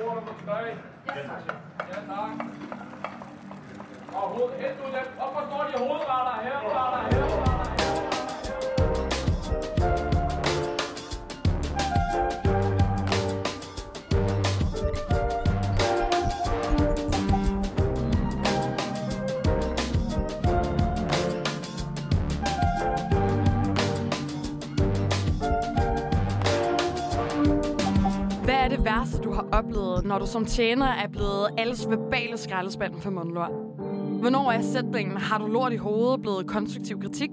bord nummer 3. Ja, tak. Ja, tak. Og hoved, hent nu dem. Hvorfor står de hovedretter her? Hovedretter her, hovedretter her. Hvad er det værste, du har oplevet, når du som tjener er blevet alles verbale skraldespand for mundlort? Hvornår er sætningen, har du lort i hovedet, blevet konstruktiv kritik?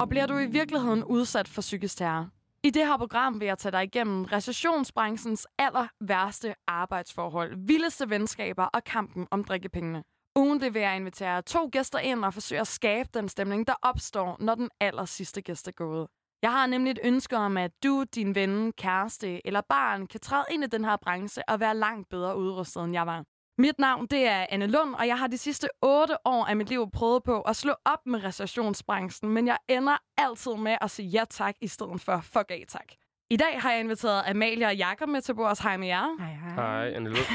Og bliver du i virkeligheden udsat for psykisk terror? I det her program vil jeg tage dig igennem recessionsbranchens aller værste arbejdsforhold, vildeste venskaber og kampen om drikkepengene. Ugen det vil jeg invitere to gæster ind og forsøge at skabe den stemning, der opstår, når den aller sidste gæst er gået. Jeg har nemlig et ønske om, at du, din ven, kæreste eller barn kan træde ind i den her branche og være langt bedre udrustet, end jeg var. Mit navn det er Anne Lund, og jeg har de sidste otte år af mit liv prøvet på at slå op med restaurationsbranchen, men jeg ender altid med at sige ja tak i stedet for fuck af tak. I dag har jeg inviteret Amalie og Jakob med til bords. Hej med jer. Hej, hej. Hej, Anne Lund.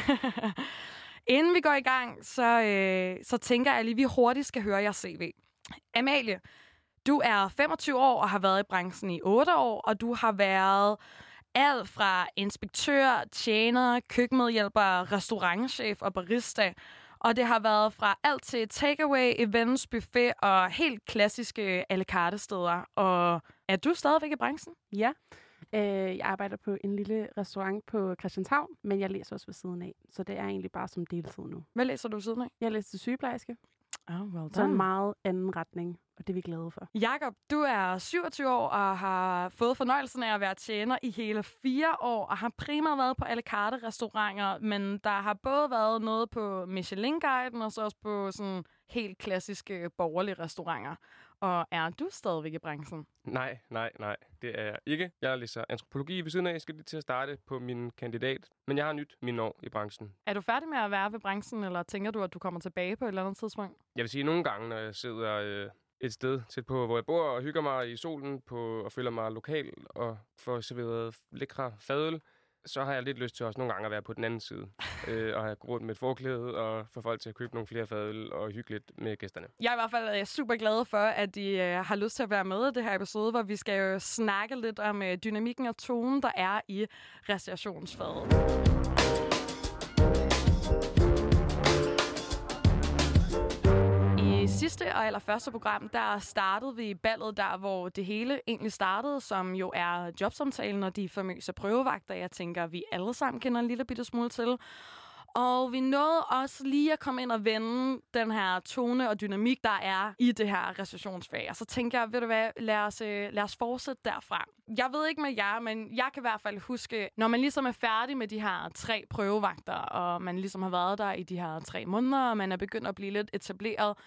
Inden vi går i gang, så, øh, så tænker jeg lige, at vi hurtigt skal høre jeres CV. Amalie, du er 25 år og har været i branchen i 8 år, og du har været alt fra inspektør, tjener, køkkenmedhjælper, restaurantchef og barista. Og det har været fra alt til takeaway, events, buffet og helt klassiske à la carte steder. Og er du stadigvæk i branchen? Ja, øh, jeg arbejder på en lille restaurant på Christianshavn, men jeg læser også ved siden af, så det er egentlig bare som deltid nu. Hvad læser du ved siden af? Jeg læser til sygeplejerske, Oh, well så en meget anden retning, og det er vi glade for. Jakob, du er 27 år og har fået fornøjelsen af at være tjener i hele fire år, og har primært været på la carte restauranter, men der har både været noget på Michelin-guiden, og så også på sådan helt klassiske borgerlige restauranter. Og er du stadigvæk i branchen? Nej, nej, nej, det er jeg ikke. Jeg læser antropologi ved siden af. Jeg skal lige til at starte på min kandidat. Men jeg har nyt mine år i branchen. Er du færdig med at være ved branchen, eller tænker du, at du kommer tilbage på et eller andet tidspunkt? Jeg vil sige, at nogle gange, når jeg sidder øh, et sted tæt på, hvor jeg bor, og hygger mig i solen på, og føler mig lokal og får serveret lækre fadøl, så har jeg lidt lyst til også nogle gange at være på den anden side. øh, og have gå rundt med et forklæde og få folk til at købe nogle flere fadøl og hygge lidt med gæsterne. Jeg er i hvert fald øh, super glad for, at I øh, har lyst til at være med i det her episode, hvor vi skal jo snakke lidt om øh, dynamikken og tonen, der er i restaurationsfaget. Sidste og allerførste program, der startede vi ballet der, hvor det hele egentlig startede, som jo er jobsamtalen og de famøse prøvevagter, jeg tænker, vi alle sammen kender en lille bitte smule til. Og vi nåede også lige at komme ind og vende den her tone og dynamik, der er i det her recessionsfag. Og så tænker jeg, ved du hvad, lad os, øh, lad os fortsætte derfra. Jeg ved ikke med jer, men jeg kan i hvert fald huske, når man ligesom er færdig med de her tre prøvevagter, og man ligesom har været der i de her tre måneder, og man er begyndt at blive lidt etableret,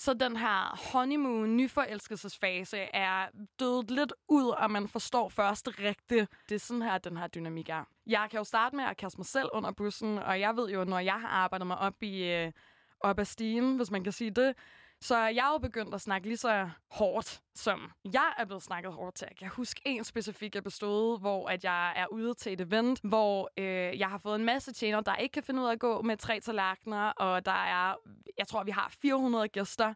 så den her honeymoon, nyforelskelsesfase, er dødet lidt ud, og man forstår først rigtigt. Det er sådan her, den her dynamik er. Jeg kan jo starte med at kaste mig selv under bussen, og jeg ved jo, når jeg har arbejdet mig op, i, øh, op ad stigen, hvis man kan sige det, så er jeg jo begyndt at snakke lige så hårdt, som jeg er blevet snakket hårdt til. Jeg kan huske en specifik episode, hvor at jeg er ude til et event, hvor øh, jeg har fået en masse tjener, der ikke kan finde ud af at gå med tre tallerkener, og der er, jeg tror, vi har 400 gæster.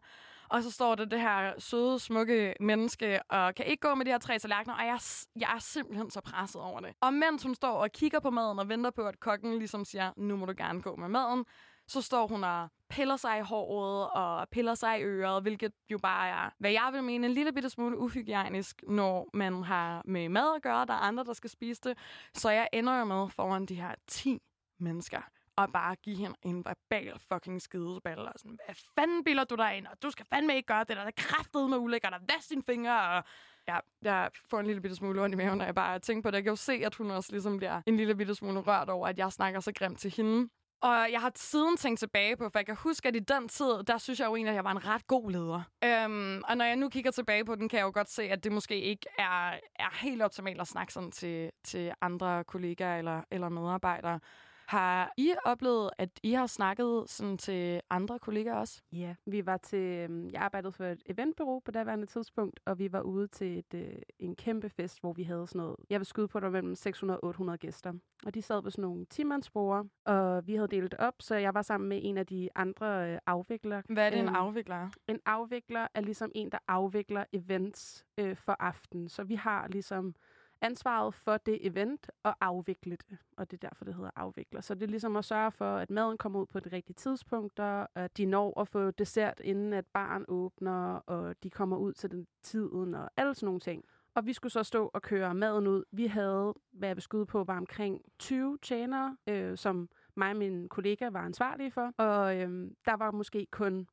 Og så står der det her søde, smukke menneske, og kan ikke gå med de her tre tallerkener, og jeg, jeg er simpelthen så presset over det. Og mens hun står og kigger på maden og venter på, at kokken ligesom siger, nu må du gerne gå med maden, så står hun og piller sig i håret og piller sig i øret, hvilket jo bare er, hvad jeg vil mene, en lille bitte smule uhygiejnisk, når man har med mad at gøre, der er andre, der skal spise det. Så jeg ender jo med foran de her 10 mennesker og bare give hende en verbal fucking skideball. Og sådan, hvad fanden bilder du dig ind? Og du skal fandme ikke gøre det der. Er kraftet med ulækkert. Og vask dine fingre. Og ja, jeg får en lille bitte smule ondt i maven, når jeg bare tænker på det. Jeg kan jo se, at hun også ligesom bliver en lille bitte smule rørt over, at jeg snakker så grimt til hende. Og jeg har siden tænkt tilbage på, for jeg kan huske, at i den tid, der synes jeg jo egentlig, at jeg var en ret god leder. Øhm, og når jeg nu kigger tilbage på den, kan jeg jo godt se, at det måske ikke er, er helt optimalt at snakke sådan til, til andre kollegaer eller, eller medarbejdere. Har I oplevet, at I har snakket sådan til andre kollegaer også? Ja, vi var til, øhm, jeg arbejdede for et eventbureau på daværende tidspunkt, og vi var ude til et, øh, en kæmpe fest, hvor vi havde sådan noget, jeg vil skyde på, der var mellem 600 og 800 gæster. Og de sad på sådan nogle timandsborde, og vi havde delt op, så jeg var sammen med en af de andre øh, afviklere. Hvad er det, en Øhm, afvikler? En afvikler er ligesom en, der afvikler events øh, for aften. Så vi har ligesom ansvaret for det event og afvikle det. Og det er derfor, det hedder afvikler. Så det er ligesom at sørge for, at maden kommer ud på det rigtige tidspunkt, og at de når at få dessert, inden at barn åbner, og de kommer ud til den tiden, og alle sådan nogle ting. Og vi skulle så stå og køre maden ud. Vi havde, hvad jeg vil skyde på, var omkring 20 tjenere, øh, som mig og min kollega var ansvarlige for. Og øh, der var måske kun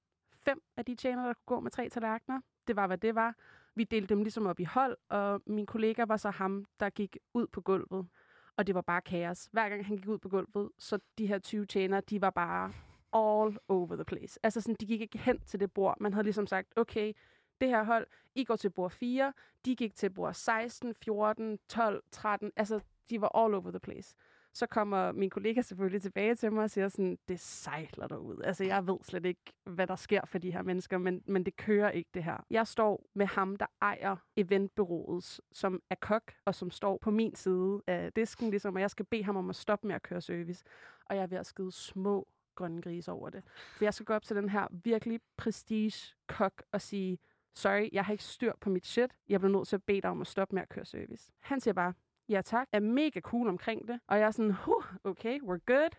fem af de tjenere, der kunne gå med tre tallerkener. Det var, hvad det var. Vi delte dem ligesom op i hold, og min kollega var så ham, der gik ud på gulvet. Og det var bare kaos. Hver gang han gik ud på gulvet, så de her 20 tjenere, de var bare all over the place. Altså sådan, de gik ikke hen til det bord. Man havde ligesom sagt, okay, det her hold, I går til bord 4, de gik til bord 16, 14, 12, 13. Altså, de var all over the place. Så kommer min kollega selvfølgelig tilbage til mig og siger sådan, det sejler derud. Altså, jeg ved slet ikke, hvad der sker for de her mennesker, men, men det kører ikke det her. Jeg står med ham, der ejer eventbyrået, som er kok, og som står på min side af disken, ligesom, og jeg skal bede ham om at stoppe med at køre service. Og jeg er ved at skide små grønne grise over det. For jeg skal gå op til den her virkelig prestige kok og sige, sorry, jeg har ikke styr på mit shit. Jeg bliver nødt til at bede dig om at stoppe med at køre service. Han siger bare, ja tak, er mega cool omkring det. Og jeg er sådan, huh, okay, we're good.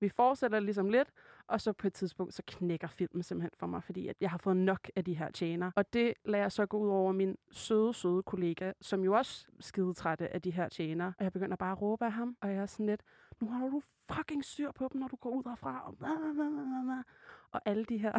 Vi fortsætter ligesom lidt, og så på et tidspunkt, så knækker filmen simpelthen for mig, fordi at jeg har fået nok af de her tjener. Og det lader jeg så gå ud over min søde, søde kollega, som jo også skide trætte af de her tjener. Og jeg begynder bare at råbe af ham, og jeg er sådan lidt, nu har du fucking styr på dem, når du går ud herfra. Og, og alle de her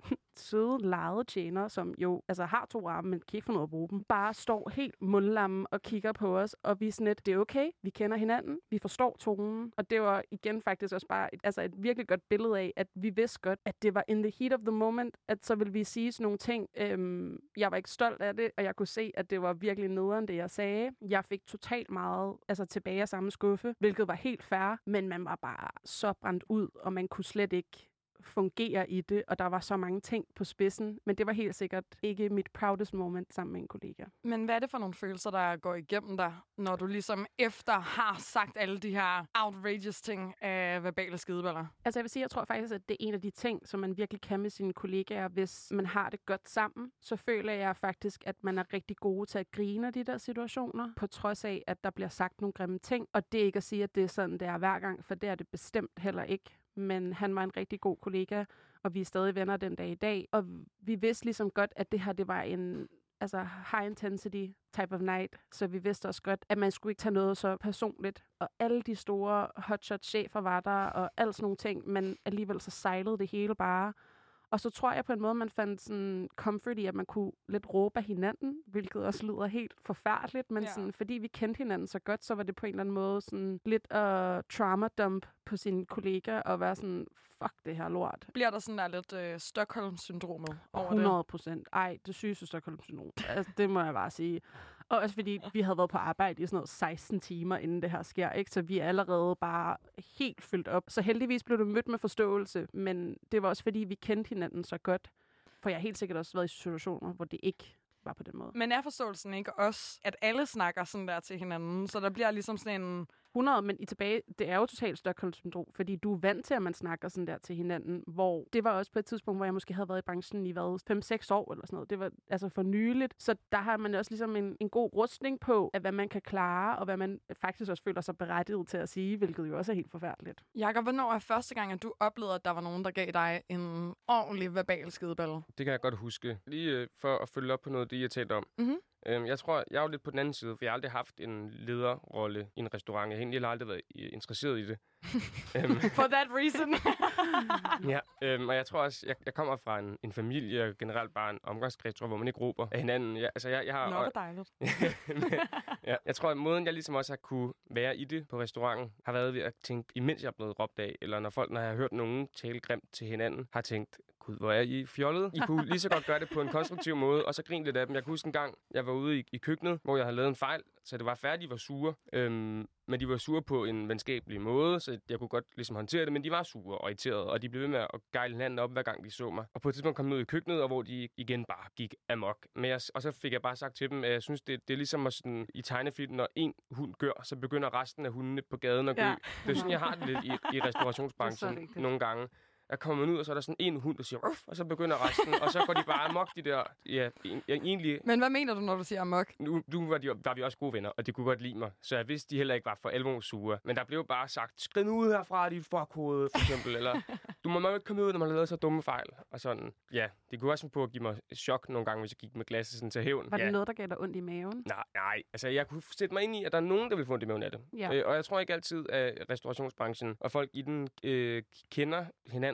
søde, lejede tjenere, som jo altså har to arme, men kan ikke få noget at bruge dem, bare står helt mundlamme og kigger på os, og vi er sådan lidt, det er okay, vi kender hinanden, vi forstår tonen, og det var igen faktisk også bare et, altså et virkelig godt billede af, at vi vidste godt, at det var in the heat of the moment, at så ville vi sige sådan nogle ting. Øhm, jeg var ikke stolt af det, og jeg kunne se, at det var virkelig nederen, det jeg sagde. Jeg fik totalt meget altså tilbage af samme skuffe, hvilket var helt fair, men man var bare så brændt ud, og man kunne slet ikke fungere i det, og der var så mange ting på spidsen, men det var helt sikkert ikke mit proudest moment sammen med en kollega. Men hvad er det for nogle følelser, der går igennem dig, når du ligesom efter har sagt alle de her outrageous ting af verbale skideballer? Altså jeg vil sige, jeg tror faktisk, at det er en af de ting, som man virkelig kan med sine kollegaer, hvis man har det godt sammen. Så føler jeg faktisk, at man er rigtig gode til at grine af de der situationer, på trods af, at der bliver sagt nogle grimme ting. Og det er ikke at sige, at det er sådan, det er hver gang, for det er det bestemt heller ikke men han var en rigtig god kollega, og vi er stadig venner den dag i dag. Og vi vidste ligesom godt, at det her det var en altså high intensity type of night, så vi vidste også godt, at man skulle ikke tage noget så personligt. Og alle de store hotshot chefer var der, og alt sådan nogle ting, men alligevel så sejlede det hele bare. Og så tror jeg på en måde, man fandt sådan comfort i, at man kunne lidt råbe af hinanden, hvilket også lyder helt forfærdeligt, men Ja. sådan, fordi vi kendte hinanden så godt, så var det på en eller anden måde sådan lidt uh, trauma dump på sin kollega, og være sådan, fuck det her lort. Bliver der sådan der lidt øh, Stockholm-syndromet over det? 100 procent. Ej, det sygeste Stockholm-syndrom. altså, det må jeg bare sige. Og også fordi vi havde været på arbejde i sådan noget 16 timer, inden det her sker, ikke? Så vi er allerede bare helt fyldt op. Så heldigvis blev det mødt med forståelse, men det var også fordi, vi kendte hinanden så godt. For jeg har helt sikkert også været i situationer, hvor det ikke var på den måde. Men er forståelsen ikke også, at alle snakker sådan der til hinanden? Så der bliver ligesom sådan en... 100, men i tilbage, det er jo totalt Stockholm-syndrom, fordi du er vant til, at man snakker sådan der til hinanden, hvor det var også på et tidspunkt, hvor jeg måske havde været i branchen i hvad, 5-6 år eller sådan noget. Det var altså for nyligt. Så der har man også ligesom en, en god rustning på, at hvad man kan klare, og hvad man faktisk også føler sig berettiget til at sige, hvilket jo også er helt forfærdeligt. Jakob, hvornår er første gang, at du oplevede, at der var nogen, der gav dig en ordentlig verbal skideballe? Det kan jeg godt huske. Lige øh, for at følge op på noget af det, jeg talte om. Mhm. Øhm, jeg tror, jeg er jo lidt på den anden side, for jeg har aldrig haft en lederrolle i en restaurant. Jeg har egentlig aldrig været interesseret i det øhm, For that reason. ja, øhm, og jeg tror også, jeg, jeg kommer fra en, en familie, og generelt bare en omgangskreds, tror hvor man ikke råber af hinanden. Jeg, altså, jeg, jeg har, Nå, hvor dejligt. Men, ja, jeg tror, at måden, jeg ligesom også har kunne være i det på restauranten, har været ved at tænke, imens jeg er blevet råbt af, eller når folk, når jeg har hørt nogen tale grimt til hinanden, har tænkt, gud, hvor er I fjollet? I kunne lige så godt gøre det på en konstruktiv måde, og så grine lidt af dem. Jeg kan huske en gang, jeg var ude i, i køkkenet, hvor jeg havde lavet en fejl, så det var færdigt, de var sure. Øhm, men de var sure på en venskabelig måde, så jeg kunne godt ligesom håndtere det, men de var sure og irriterede, og de blev ved med at gejle hinanden op, hver gang de så mig. Og på et tidspunkt kom de ud i køkkenet, og hvor de igen bare gik amok. Men jeg, og så fik jeg bare sagt til dem, at jeg synes, det, det er ligesom at sådan, i tegnefilm, når en hund gør, så begynder resten af hundene på gaden at gø. Ja. Det er sådan, jeg har det lidt i, i restaurationsbranchen nogle gange. Der kommer man ud, og så er der sådan en hund, der siger, Ruff, og så begynder resten, og så går de bare amok, de der, ja, en- ja, egentlig, Men hvad mener du, når du siger amok? nu, nu var, de, var vi også gode venner, og de kunne godt lide mig, så jeg vidste, de heller ikke var for alvor sure. Men der blev bare sagt, skrid nu ud herfra, dit fuckhoved, for eksempel, eller du må nok ikke komme ud, når man har lavet så dumme fejl, og sådan. Ja, de kunne også på at give mig chok nogle gange, hvis jeg gik med glasset sådan til hævn. Var ja. det noget, der gav dig ondt i maven? Nej, nej. Altså, jeg kunne sætte mig ind i, at der er nogen, der vil få ondt i maven af det. Ja. Øh, og jeg tror ikke altid, at restaurationsbranchen og folk i den øh, kender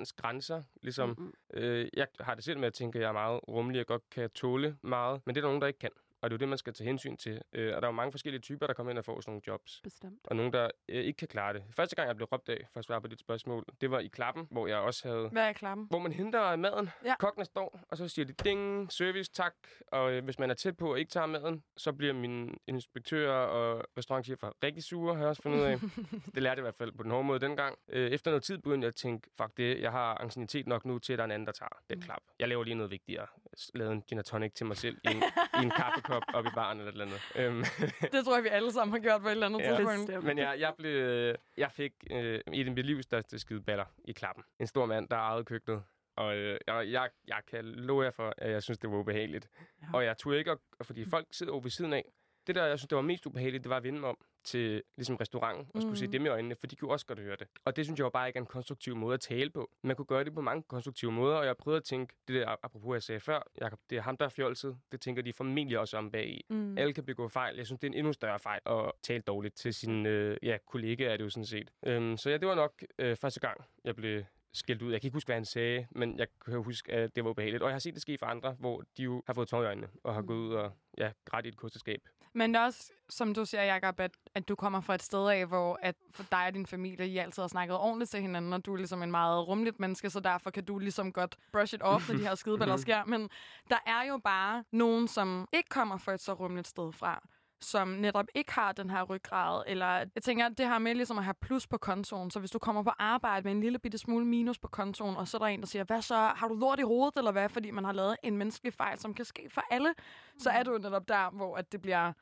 hinandens grænser. Ligesom, Mm-mm. øh, jeg har det selv med at tænke, at jeg er meget rummelig og godt kan tåle meget. Men det er der nogen, der ikke kan. Og det er jo det, man skal tage hensyn til. Øh, og der er jo mange forskellige typer, der kommer ind og får sådan nogle jobs. Bestemt. Og nogen, der øh, ikke kan klare det. Første gang, jeg blev råbt af, for at svare på dit spørgsmål, det var i Klappen, hvor jeg også havde Hvad er klappen? hvor man henter maden. Ja. Kokken står, og så siger de ding, service, tak. Og øh, hvis man er tæt på og ikke tager maden, så bliver mine inspektører og restaurantchefer rigtig sure, har jeg også fundet ud af. det lærte jeg i hvert fald på den hårde måde dengang. Øh, efter noget tid begyndte jeg at tænke, fuck det, jeg har ancienitet nok nu til, at der er en anden, der tager den Mm. klap. Jeg laver lige noget vigtigere. Lavet en gin tonic til mig selv i en, i en kaffekop op i baren eller et eller andet. Øhm, det tror jeg, vi alle sammen har gjort på et eller andet Ja. tidspunkt. Men jeg, jeg, blev, jeg fik øh, et af mit livs største skideballer i klappen. En stor mand, der ejede køkkenet. Og øh, jeg, jeg, jeg kan love jer for, at jeg synes, det var ubehageligt. Ja. Og jeg turde ikke, at, fordi folk sidder over ved siden af. Det der, jeg synes, det var mest ubehageligt, det var at vende om til ligesom restauranten og skulle Mhm. se dem i øjnene, for de kunne også godt høre det. Og det synes jeg jo bare ikke en konstruktiv måde at tale på. Man kunne gøre det på mange konstruktive måder, og jeg prøvede at tænke, det der, apropos jeg sagde før, Jacob, det er ham, der er fjolset. Det tænker de formentlig også om bag Mm. alle kan begå fejl. Jeg synes, det er en endnu større fejl at tale dårligt til sine øh, ja, kollegaer, er det jo sådan set. Øhm, så ja, det var nok øh, første gang, jeg blev skældt ud. Jeg kan ikke huske, hvad han sagde, men jeg kan huske, at det var ubehageligt. Og jeg har set det ske for andre, hvor de jo har fået tår i øjnene og har Mm. gået ud og ja, grædt i et kosteskab. Men det er også, som du siger, Jacob, at, at du kommer fra et sted af, hvor at for dig og din familie, I altid har snakket ordentligt til hinanden, og du er ligesom en meget rummeligt menneske, så derfor kan du ligesom godt brush it off, når de her skideballer sker. Men der er jo bare nogen, som ikke kommer fra et så rummeligt sted fra, som netop ikke har den her ryggrad, eller jeg tænker, det her med ligesom at have plus på kontoen, så hvis du kommer på arbejde med en lille bitte smule minus på kontoen, og så er der en, der siger, hvad så, har du lort i hovedet, eller hvad, fordi man har lavet en menneskelig fejl, som kan ske for alle, så er du jo netop der, hvor at det bliver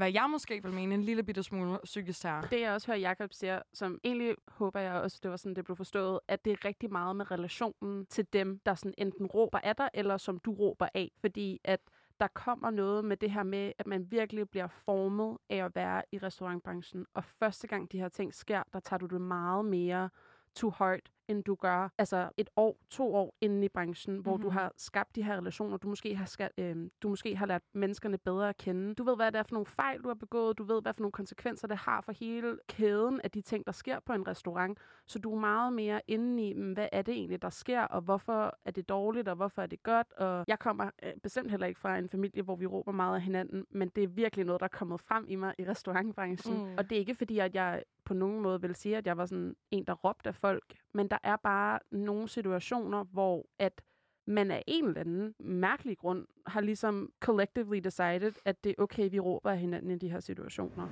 hvad jeg måske vil mene, en lille bitte smule psykisk terror. Det jeg også hører Jacob siger, som egentlig håber jeg også, det var sådan, det blev forstået, at det er rigtig meget med relationen til dem, der sådan enten råber af dig, eller som du råber af. Fordi at der kommer noget med det her med, at man virkelig bliver formet af at være i restaurantbranchen. Og første gang de her ting sker, der tager du det meget mere to heart, end du gør altså et år, to år inde i branchen, hvor mm-hmm. du har skabt de her relationer, du måske har skal, øh, du måske har lært menneskerne bedre at kende. Du ved, hvad det er for nogle fejl, du har begået. Du ved, hvad for nogle konsekvenser det har for hele kæden af de ting, der sker på en restaurant. Så du er meget mere inde i, mm, hvad er det egentlig, der sker, og hvorfor er det dårligt, og hvorfor er det godt. Og jeg kommer øh, bestemt heller ikke fra en familie, hvor vi råber meget af hinanden, men det er virkelig noget, der er kommet frem i mig i restaurantbranchen. Mm. Og det er ikke fordi, at jeg på nogen måde vil sige, at jeg var sådan en, der råbte af folk, men der er bare nogle situationer, hvor at man af en eller anden mærkelig grund har ligesom collectively decided, at det er okay, vi råber af hinanden i de her situationer.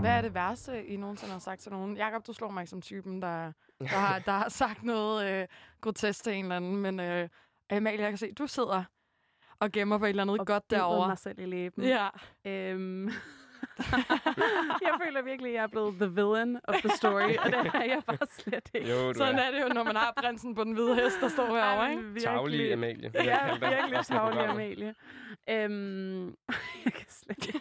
Hvad er det værste, I nogensinde har sagt til nogen? Jakob, du slår mig ikke som typen, der, der, har, der har sagt noget øh, grotesk til en eller anden, men øh, Amalie, jeg kan se, du sidder og gemmer på et eller andet Og godt derovre. mig selv i læben. Ja. Øhm, jeg føler virkelig, at jeg er blevet the villain of the story, og det er jeg bare slet ikke. Jo, Sådan er er det jo, når man har prinsen på den hvide hest, der står herovre, ikke? Tavlig. Amalie. Ja, virkelig tavlig. Amalie. Øhm, jeg kan slet ikke.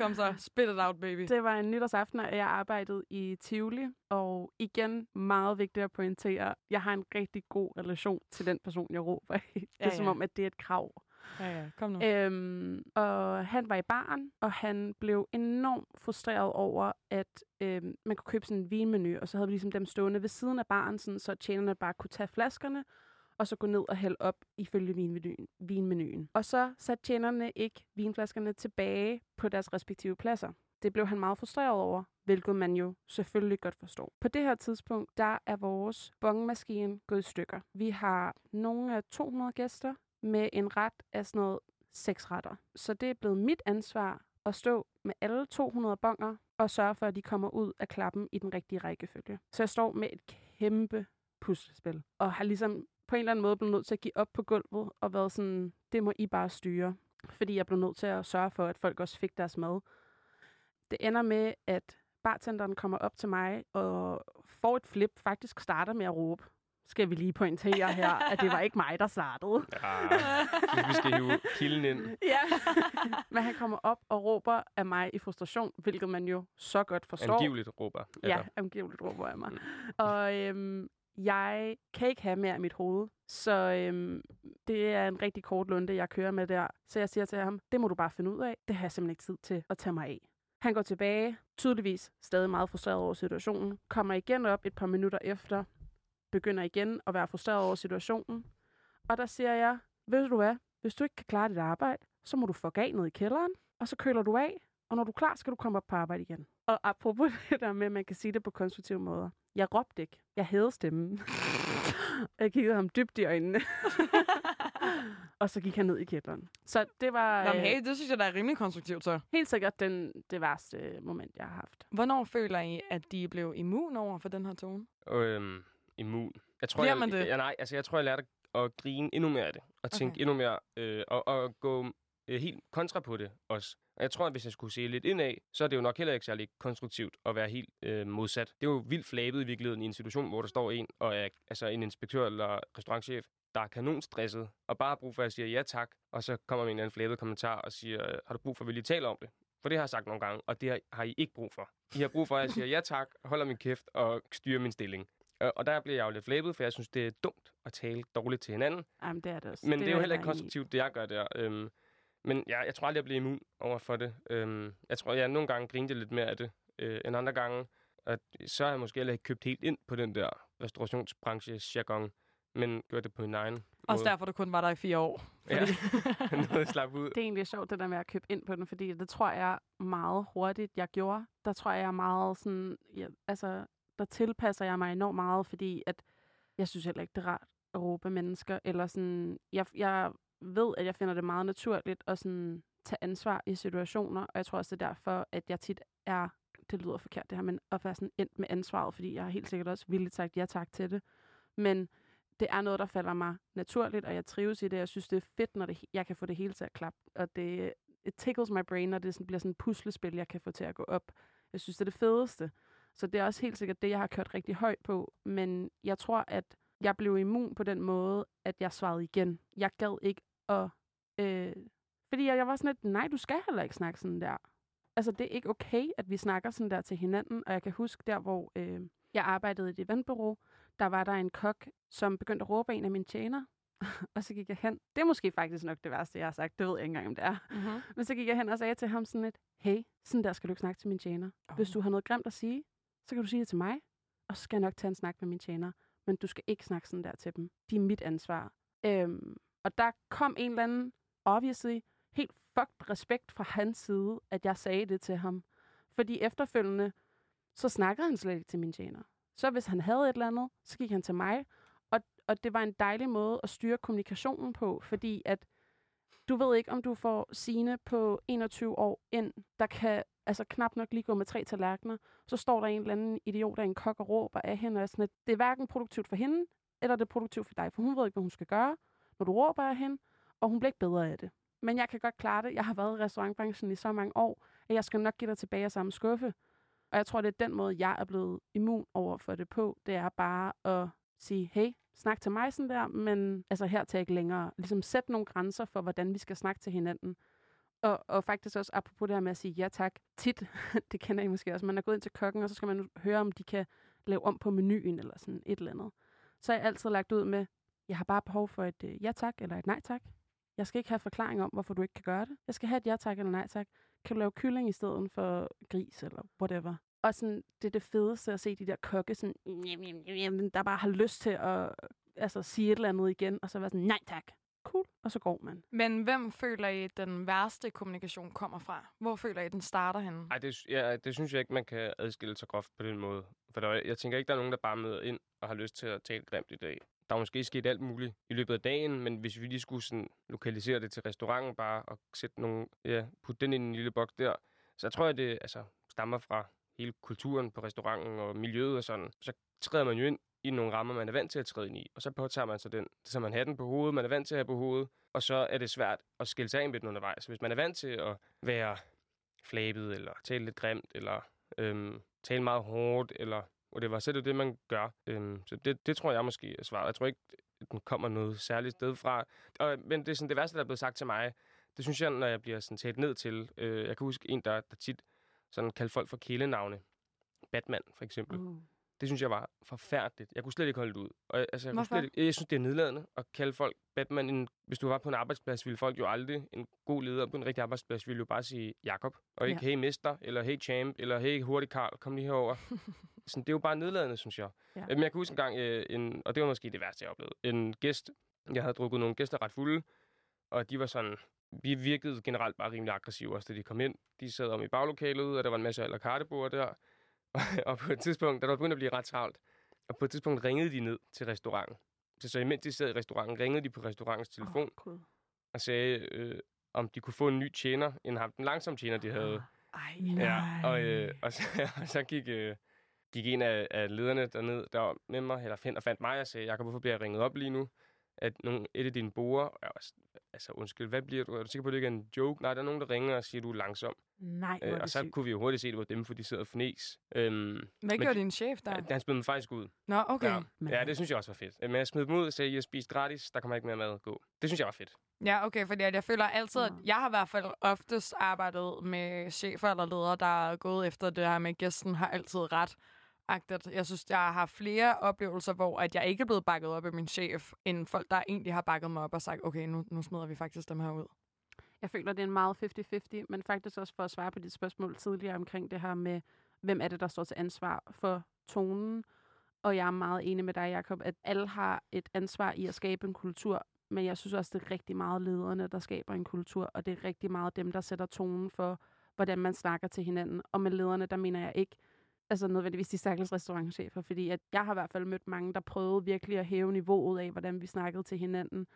Kom så, spit it out, baby. Det var en nytårsaften, og jeg arbejdede i Tivoli, og igen meget vigtigt at pointere, jeg har en rigtig god relation til den person, jeg råber i. Det er Ja, som ja. om, at det er et krav. Ja, ja, kom nu. Øhm, og han var i baren, og han blev enormt frustreret over, at øhm, man kunne købe sådan en vinmenu, og så havde vi ligesom dem stående ved siden af baren, sådan, så tjenerne bare kunne tage flaskerne, og så gå ned og hælde op ifølge vinmenuen. vinmenuen. Og så satte tjenerne ikke vinflaskerne tilbage på deres respektive pladser. Det blev han meget frustreret over, hvilket man jo selvfølgelig godt forstår. På det her tidspunkt, der er vores bongmaskine gået i stykker. Vi har nogle af 200 gæster med en ret af sådan noget seks retter. Så det er blevet mit ansvar at stå med alle 200 bonger og sørge for, at de kommer ud af klappen i den rigtige rækkefølge. Så jeg står med et kæmpe puslespil, og har ligesom på en eller anden måde blevet nødt til at give op på gulvet og været sådan, det må I bare styre. Fordi jeg blev nødt til at sørge for, at folk også fik deres mad. Det ender med, at bartenderen kommer op til mig og får et flip, faktisk starter med at råbe. Skal vi lige pointere her, at det var ikke mig, der startede. Ja, synes, vi skal hive kilden ind. Ja. Men han kommer op og råber af mig i frustration, hvilket man jo så godt forstår. Angiveligt råber. Ja, angiveligt råber af mig. Mm. Og øhm, jeg kan ikke have mere af mit hoved, så øhm, det er en rigtig kort lunde, jeg kører med der. Så jeg siger til ham, det må du bare finde ud af. Det har jeg simpelthen ikke tid til at tage mig af. Han går tilbage, tydeligvis stadig meget frustreret over situationen, kommer igen op et par minutter efter, begynder igen at være frustreret over situationen. Og der siger jeg, ved du hvad, hvis du ikke kan klare dit arbejde, så må du få af ned i kælderen, og så køler du af, og når du er klar, skal du komme op på arbejde igen. Og apropos det der med, at man kan sige det på konstruktive måder. Jeg råbte ikke. Jeg hævede stemmen. jeg kiggede ham dybt i øjnene. og så gik han ned i kælderen. Så det var Nå, men øh, hey, det synes jeg, der er rimelig konstruktivt så. helt sikkert den, det værste moment, jeg har haft. Hvornår føler I, at de blev immun over for den her tone? Og, øhm, immun. Jeg tror, Bliver jeg, man det? Jeg, nej, altså jeg tror, jeg lærte at grine endnu mere af det. Og tænke Okay. endnu mere, øh, og, og gå øh, helt kontra på det også. Og jeg tror, at hvis jeg skulle se lidt indad, så er det jo nok heller ikke særlig konstruktivt at være helt øh, modsat. Det er jo vildt flabet i virkeligheden i en situation, hvor der står en, og er altså en inspektør eller restaurantchef, der er kanonstresset, og bare har brug for, at jeg siger ja tak, og så kommer med en anden flabet kommentar og siger, øh, har du brug for, at vi lige taler om det? For det har jeg sagt nogle gange, og det har, har I ikke brug for. I har brug for, at jeg siger ja tak, holder min kæft og styrer min stilling. Og, og der bliver jeg jo lidt flabet, for jeg synes, det er dumt at tale dårligt til hinanden. Jamen, det er det også. Men det, det er jo jeg heller ikke konstruktivt, det jeg gør der. Øhm, men ja, jeg tror aldrig, jeg bliver immun over for det. Øhm, jeg tror, jeg nogle gange grinte lidt mere af det, øh, end andre gange. At så har jeg måske heller ikke købt helt ind på den der restaurationsbranche jargon, men gjort det på min egen Også måde. derfor, du kun var der i fire år. Ja, noget at slappe ud. Det er egentlig sjovt, det der med at købe ind på den, fordi det tror jeg meget hurtigt, jeg gjorde. Der tror jeg, jeg er meget sådan, ja, altså, der tilpasser jeg mig enormt meget, fordi at jeg synes heller ikke, det er rart at råbe mennesker, eller sådan, jeg, jeg ved, at jeg finder det meget naturligt at sådan tage ansvar i situationer, og jeg tror også, det er derfor, at jeg tit er, det lyder forkert det her, men at være sådan endt med ansvaret, fordi jeg har helt sikkert også villigt sagt ja tak til det. Men det er noget, der falder mig naturligt, og jeg trives i det. Jeg synes, det er fedt, når det, jeg kan få det hele til at klappe. Og det it tickles my brain, når det sådan, bliver sådan et puslespil, jeg kan få til at gå op. Jeg synes, det er det fedeste. Så det er også helt sikkert det, jeg har kørt rigtig højt på. Men jeg tror, at jeg blev immun på den måde, at jeg svarede igen. Jeg gad ikke at... Øh, fordi jeg, jeg var sådan lidt, nej, du skal heller ikke snakke sådan der. Altså, det er ikke okay, at vi snakker sådan der til hinanden. Og jeg kan huske der, hvor øh, jeg arbejdede i et eventbureau, der var der en kok, som begyndte at råbe en af mine tjener. og så gik jeg hen. Det er måske faktisk nok det værste, jeg har sagt. Det ved jeg ikke engang, om det er. Mm-hmm. Men så gik jeg hen og sagde til ham sådan lidt, hey, sådan der skal du ikke snakke til min tjener. Oh. Hvis du har noget grimt at sige, så kan du sige det til mig, og så skal jeg nok tage en snak med mine tjener. Men du skal ikke snakke sådan der til dem. De er mit ansvar. Øhm, og der kom en eller anden, obviously, helt fucked respekt fra hans side, at jeg sagde det til ham. Fordi efterfølgende, så snakkede han slet ikke til mine tjener. Så hvis han havde et eller andet, så gik han til mig. Og, og det var en dejlig måde at styre kommunikationen på, fordi at du ved ikke, om du får sine på 21 år ind, der kan altså knap nok lige gå med tre tallerkener. Så står der en eller anden idiot af en kok og råber af hende, og er sådan, at det er hverken produktivt for hende, eller det er produktivt for dig, for hun ved ikke, hvad hun skal gøre, når du råber af hende, og hun bliver ikke bedre af det. Men jeg kan godt klare det. Jeg har været i restaurantbranchen i så mange år, at jeg skal nok give dig tilbage af samme skuffe. Og jeg tror, det er den måde, jeg er blevet immun over for det på. Det er bare at sige, hey, snak til mig sådan der, men altså her til ikke længere. Ligesom sætte nogle grænser for, hvordan vi skal snakke til hinanden. Og, og faktisk også apropos det her med at sige ja tak. Tit, det kender I måske også, man er gået ind til kokken, og så skal man høre, om de kan lave om på menuen eller sådan et eller andet. Så har jeg altid lagt ud med, jeg har bare behov for et øh, ja tak eller et nej tak. Jeg skal ikke have forklaring om, hvorfor du ikke kan gøre det. Jeg skal have et ja tak eller nej tak. Kan du lave kylling i stedet for gris eller whatever? Og sådan, det er det fedeste at se de der kokke, sådan, jam, jam, jam, der bare har lyst til at altså, sige et eller andet igen, og så være sådan, nej tak cool, og så går man. Men hvem føler I, den værste kommunikation kommer fra? Hvor føler I, den starter henne? Ej, det, ja, det synes jeg ikke, man kan adskille sig groft på den måde. For der, jeg tænker ikke, der er nogen, der bare møder ind og har lyst til at tale grimt i dag. Der er måske sket alt muligt i løbet af dagen, men hvis vi lige skulle sådan lokalisere det til restauranten bare og sætte nogle, ja, putte den i en lille boks der, så jeg tror jeg, det altså, stammer fra hele kulturen på restauranten og miljøet og sådan. Så træder man jo ind i nogle rammer, man er vant til at træde ind i, og så påtager man så den, så man har den på hovedet, man er vant til at have på hovedet, og så er det svært at skille sig af med den undervejs. Hvis man er vant til at være flabet, eller tale lidt grimt, eller øhm, tale meget hårdt, eller og det var så det, det man gør. Øhm, så det, det tror jeg måske er svaret. Jeg tror ikke, den kommer noget særligt sted fra. Og, men det er sådan det værste, der er blevet sagt til mig. Det synes jeg, når jeg bliver sådan tæt ned til. Øh, jeg kan huske en, der, der tit sådan kaldte folk for kælenavne. Batman, for eksempel. Uh. Det synes jeg var forfærdeligt. Jeg kunne slet ikke holde det ud. Og jeg, altså, jeg, kunne Hvorfor? slet ikke, jeg synes, det er nedladende at kalde folk Batman. En, hvis du var på en arbejdsplads, ville folk jo aldrig, en god leder på en rigtig arbejdsplads, ville jo bare sige Jakob. Og ikke, Ja. hey mister, eller hey champ, eller hey hurtig Karl, kom lige herover. Sådan, det er jo bare nedladende, synes jeg. Ja. Men jeg kan huske en gang, øh, en, og det var måske det værste, jeg oplevede. En gæst, jeg havde drukket nogle gæster ret fulde, og de var sådan, vi virkede generelt bare rimelig aggressive, også da de kom ind. De sad om i baglokalet, og der var en masse eller kartebord der. og på et tidspunkt, da der var begyndt at blive ret travlt, og på et tidspunkt ringede de ned til restauranten. Så, så imens de sad i restauranten, ringede de på restaurantens telefon Gud. og sagde, øh, om de kunne få en ny tjener, end ham den langsomme tjener, de havde. Ej, Ja, og, øh, og, så, og så gik, øh, gik en af, af lederne derned der med mig, eller hen og fandt mig og sagde, Jakob, hvorfor bliver jeg ringet op lige nu? At nogle, et af dine borer, jeg altså undskyld, hvad bliver du? Er du sikker på, at det ikke er en joke? Nej, der er nogen, der ringer og siger, du er langsom. Nej, hvor er Øh, og så sygt. kunne vi jo hurtigt se, at det var dem, for de sidder og fnæs. Øhm, Hvad gjorde din chef der? ja. Han smed mig faktisk ud. Nå, okay. Ja. Men- ja, det synes jeg også var fedt. Men jeg smed dem ud og sagde, I har spist gratis, der kommer ikke mere mad at gå. Det synes jeg var fedt. Ja, okay, fordi at jeg føler altid, at Nå. jeg har i hvert fald oftest arbejdet med chefer eller ledere, der er gået efter det her med, at gæsten har altid ret agtet. Jeg synes, jeg har flere oplevelser, hvor at jeg ikke er blevet bakket op af min chef, end folk, der egentlig har bakket mig op og sagt, okay, nu, nu smider vi faktisk dem her ud. Jeg føler, det er en meget 50-50, men faktisk også for at svare på dit spørgsmål tidligere omkring det her med, hvem er det, der står til ansvar for tonen. Og jeg er meget enig med dig, Jacob, at alle har et ansvar i at skabe en kultur, men jeg synes også, det er rigtig meget lederne, der skaber en kultur, og det er rigtig meget dem, der sætter tonen for, hvordan man snakker til hinanden. Og med lederne, der mener jeg ikke, altså nødvendigvis de stakkels restaurantchefer, fordi at jeg har i hvert fald mødt mange, der prøvede virkelig at hæve niveauet af, hvordan vi snakkede til hinanden.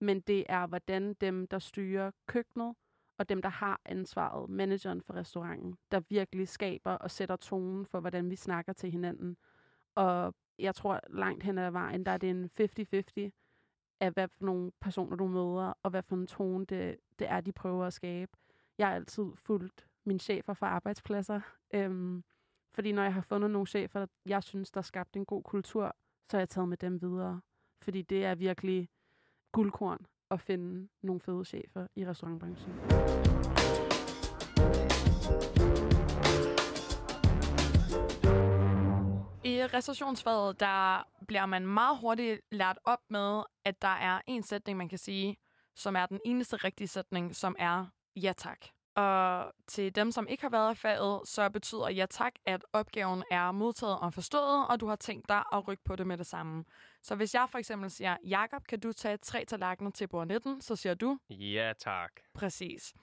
Men det er, hvordan dem, der styrer køkkenet, og dem, der har ansvaret, manageren for restauranten, der virkelig skaber og sætter tonen for, hvordan vi snakker til hinanden. Og jeg tror langt hen ad vejen, der er det en 50-50 af, hvad for nogle personer du møder, og hvad for en tone det, det er, de prøver at skabe. Jeg har altid fulgt mine chefer fra arbejdspladser, øhm, fordi når jeg har fundet nogle chefer, jeg synes, der er skabt en god kultur, så har jeg taget med dem videre. Fordi det er virkelig guldkorn at finde nogle fede chefer i restaurantbranchen. I restaurationsfaget, der bliver man meget hurtigt lært op med, at der er en sætning, man kan sige, som er den eneste rigtige sætning, som er ja tak. Og til dem, som ikke har været i faget, så betyder ja tak, at opgaven er modtaget og forstået, og du har tænkt dig at rykke på det med det samme. Så hvis jeg for eksempel siger, Jakob, kan du tage tre tallerkener til bord 19, så siger du, Ja, tak. Præcis.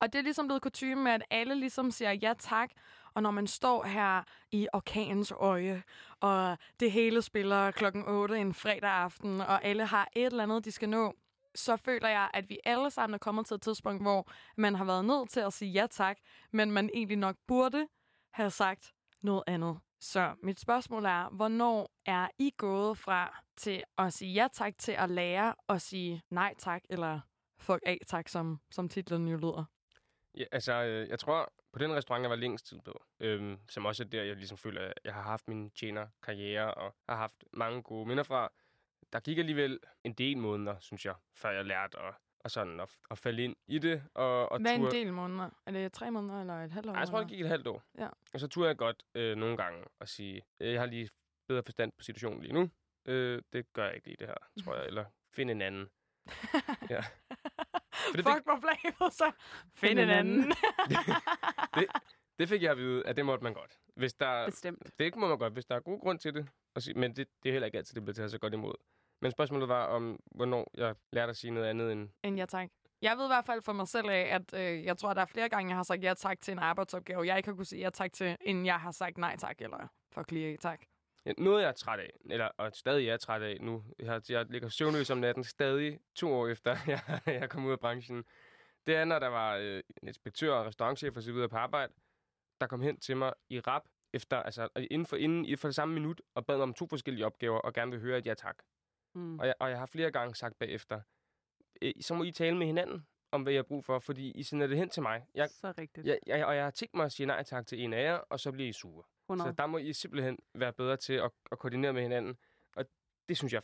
Og det er ligesom blevet kutume med, at alle ligesom siger ja tak, og når man står her i orkanens øje, og det hele spiller klokken 8 en fredag aften, og alle har et eller andet, de skal nå, så føler jeg, at vi alle sammen er kommet til et tidspunkt, hvor man har været nødt til at sige ja tak, men man egentlig nok burde have sagt noget andet. Så mit spørgsmål er, hvornår er I gået fra til at sige ja tak til at lære at sige nej tak, eller fuck af tak, som, som titlen jo lyder? Ja, altså, øh, jeg tror, på den restaurant, jeg var længst tid på, øhm, som også er der, jeg ligesom føler, at jeg har haft min tjener-karriere, og har haft mange gode minder fra, der gik alligevel en del måneder, synes jeg, før jeg lærte at, og sådan at, at falde ind i det. Og, og Hvad er en del måneder? Er det tre måneder eller et halvt år? Ej, jeg tror, det gik et halvt år. Ja. Og så turde jeg godt øh, nogle gange at sige, øh, jeg har lige bedre forstand på situationen lige nu. Øh, det gør jeg ikke lige det her, tror jeg. Eller find en anden. Ja. For det fik- Fuck, hvor flabet, så find en anden. Det fik jeg at vide, at det måtte man godt. Hvis der, Bestemt. det må man godt, hvis der er god grund til det. Men det, det er heller ikke altid, det bliver taget så godt imod. Men spørgsmålet var om, hvornår jeg lærte at sige noget andet end... En ja tak. Jeg ved i hvert fald for mig selv af, at øh, jeg tror, at der er flere gange, jeg har sagt ja tak til en arbejdsopgave, jeg ikke har kunne sige ja tak til, inden jeg har sagt nej tak, eller fuck lige tak. Ja, noget, jeg er træt af, eller og stadig er træt af nu. Jeg, jeg ligger søvnløs om natten stadig to år efter, jeg, jeg kom ud af branchen. Det er, når der var øh, en inspektør og restaurantchef og så videre på arbejde, der kom hen til mig i rap, efter, altså inden for, inden, inden for det samme minut, og bad mig om to forskellige opgaver, og gerne vil høre et ja tak. Mm. Og jeg, og jeg har flere gange sagt bagefter, øh, så må I tale med hinanden om, hvad jeg har brug for, fordi I sender det hen til mig. Jeg, Så rigtigt. jeg, jeg, og jeg har tænkt mig at sige nej tak til en af jer, og så bliver I sure. 100. Så der må I simpelthen være bedre til at, at koordinere med hinanden. Og det synes jeg er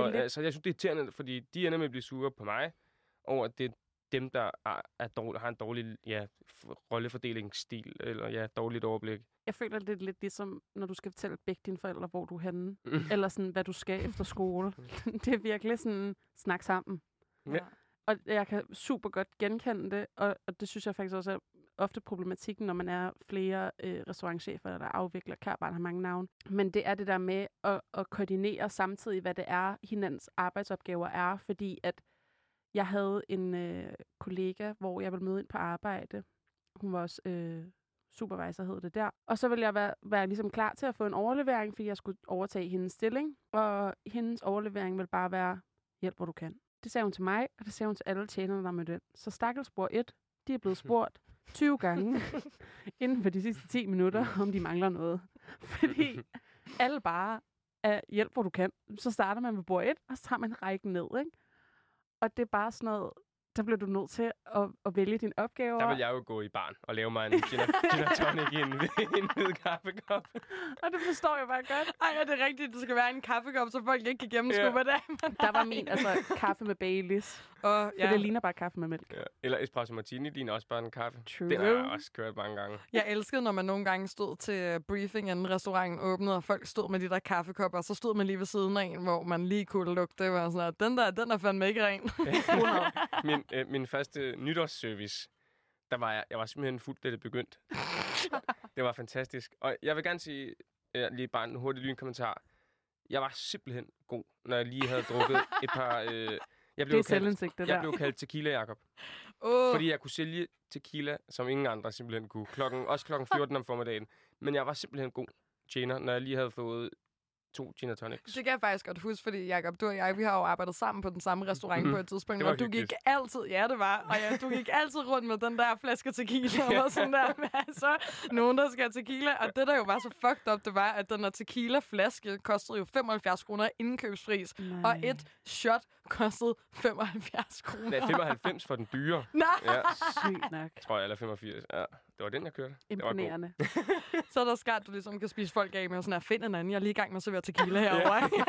er Og, lidt- altså, jeg synes, det er irriterende, fordi de ender med at blive sure på mig, over at det er dem, der er, er dårlig, har en fordeling ja, rollefordelingsstil, eller ja, dårligt overblik. Jeg føler, det er lidt ligesom, når du skal fortælle begge dine forældre, hvor du er henne. Mm. Eller sådan, hvad du skal efter skole. det er virkelig sådan, snak sammen. Ja. Og jeg kan super godt genkende det, og, og det synes jeg faktisk også er ofte problematikken, når man er flere øh, restaurantchefer eller afvikler. Kærbarn har mange navne. Men det er det der med at, at koordinere samtidig, hvad det er, hinandens arbejdsopgaver er. Fordi at jeg havde en øh, kollega, hvor jeg ville møde ind på arbejde. Hun var også øh, supervisor, hed det der. Og så ville jeg være, være ligesom klar til at få en overlevering, fordi jeg skulle overtage hendes stilling. Og hendes overlevering ville bare være, hjælp hvor du kan. Det sagde hun til mig, og det sagde hun til alle tjenerne, der mødte ind. Så stakkels spor 1, de er blevet spurgt 20 gange inden for de sidste 10 minutter, om de mangler noget. Fordi alle bare er hjælp, hvor du kan. Så starter man med bord 1, og så tager man rækken ned. Ikke? Og det er bare sådan noget, der bliver du nødt til at, at vælge dine opgaver. Der vil jeg jo gå i barn og lave mig en gin gin og tonic i en, en hvid kaffekop. Og det forstår jeg bare godt. Ej, er det rigtigt? Det skal være en kaffekop, så folk ikke kan gennemskue, Ja. hvad det er, Der var min, altså kaffe med Baileys. Og, For det ligner bare kaffe med mælk. Ja. Eller espresso martini, ligner også bare en kaffe. True. Den har jeg også kørt mange gange. Jeg elskede, når man nogle gange stod til briefing, inden restauranten åbnede, og folk stod med de der kaffekopper, og så stod man lige ved siden af en, hvor man lige kunne lugte. Det var sådan, at den der, den er fandme ikke ren. min, øh, min første nytårsservice, der var jeg, jeg var simpelthen fuldt, da det begyndte. det var fantastisk. Og jeg vil gerne sige, øh, lige bare en hurtig lynkommentar. Jeg var simpelthen god, når jeg lige havde drukket et par... Øh, jeg Det blev er kaldt, det jeg der. blev kaldt tequila, Jacob. Oh, Fordi jeg kunne sælge tequila, som ingen andre simpelthen kunne. Klokken, også klokken 14 om formiddagen. Men jeg var simpelthen god tjener, når jeg lige havde fået to gin og tonics. Det kan jeg faktisk godt huske, fordi Jacob, du og jeg, vi har jo arbejdet sammen på den samme restaurant Mhm. på et tidspunkt, og du gik altid, ja det var, og ja, du gik altid rundt med den der flaske tequila, og var sådan der, med, altså, nogen der skal have tequila, og det der jo var så fucked up, det var, at den der tequila-flaske kostede jo 75 kroner indkøbspris, Nej. og et shot kostede 75 kroner. Nej, 95 for den dyre. Nej, Ja, Sygt nok. tror jeg, eller 85. Ja, det var den, jeg kørte. Det var god. Imponerende. så er der skat, du ligesom kan spise folk af med sådan her, find en anden, jeg er lige i gang med at servere tequila herovre. ikke?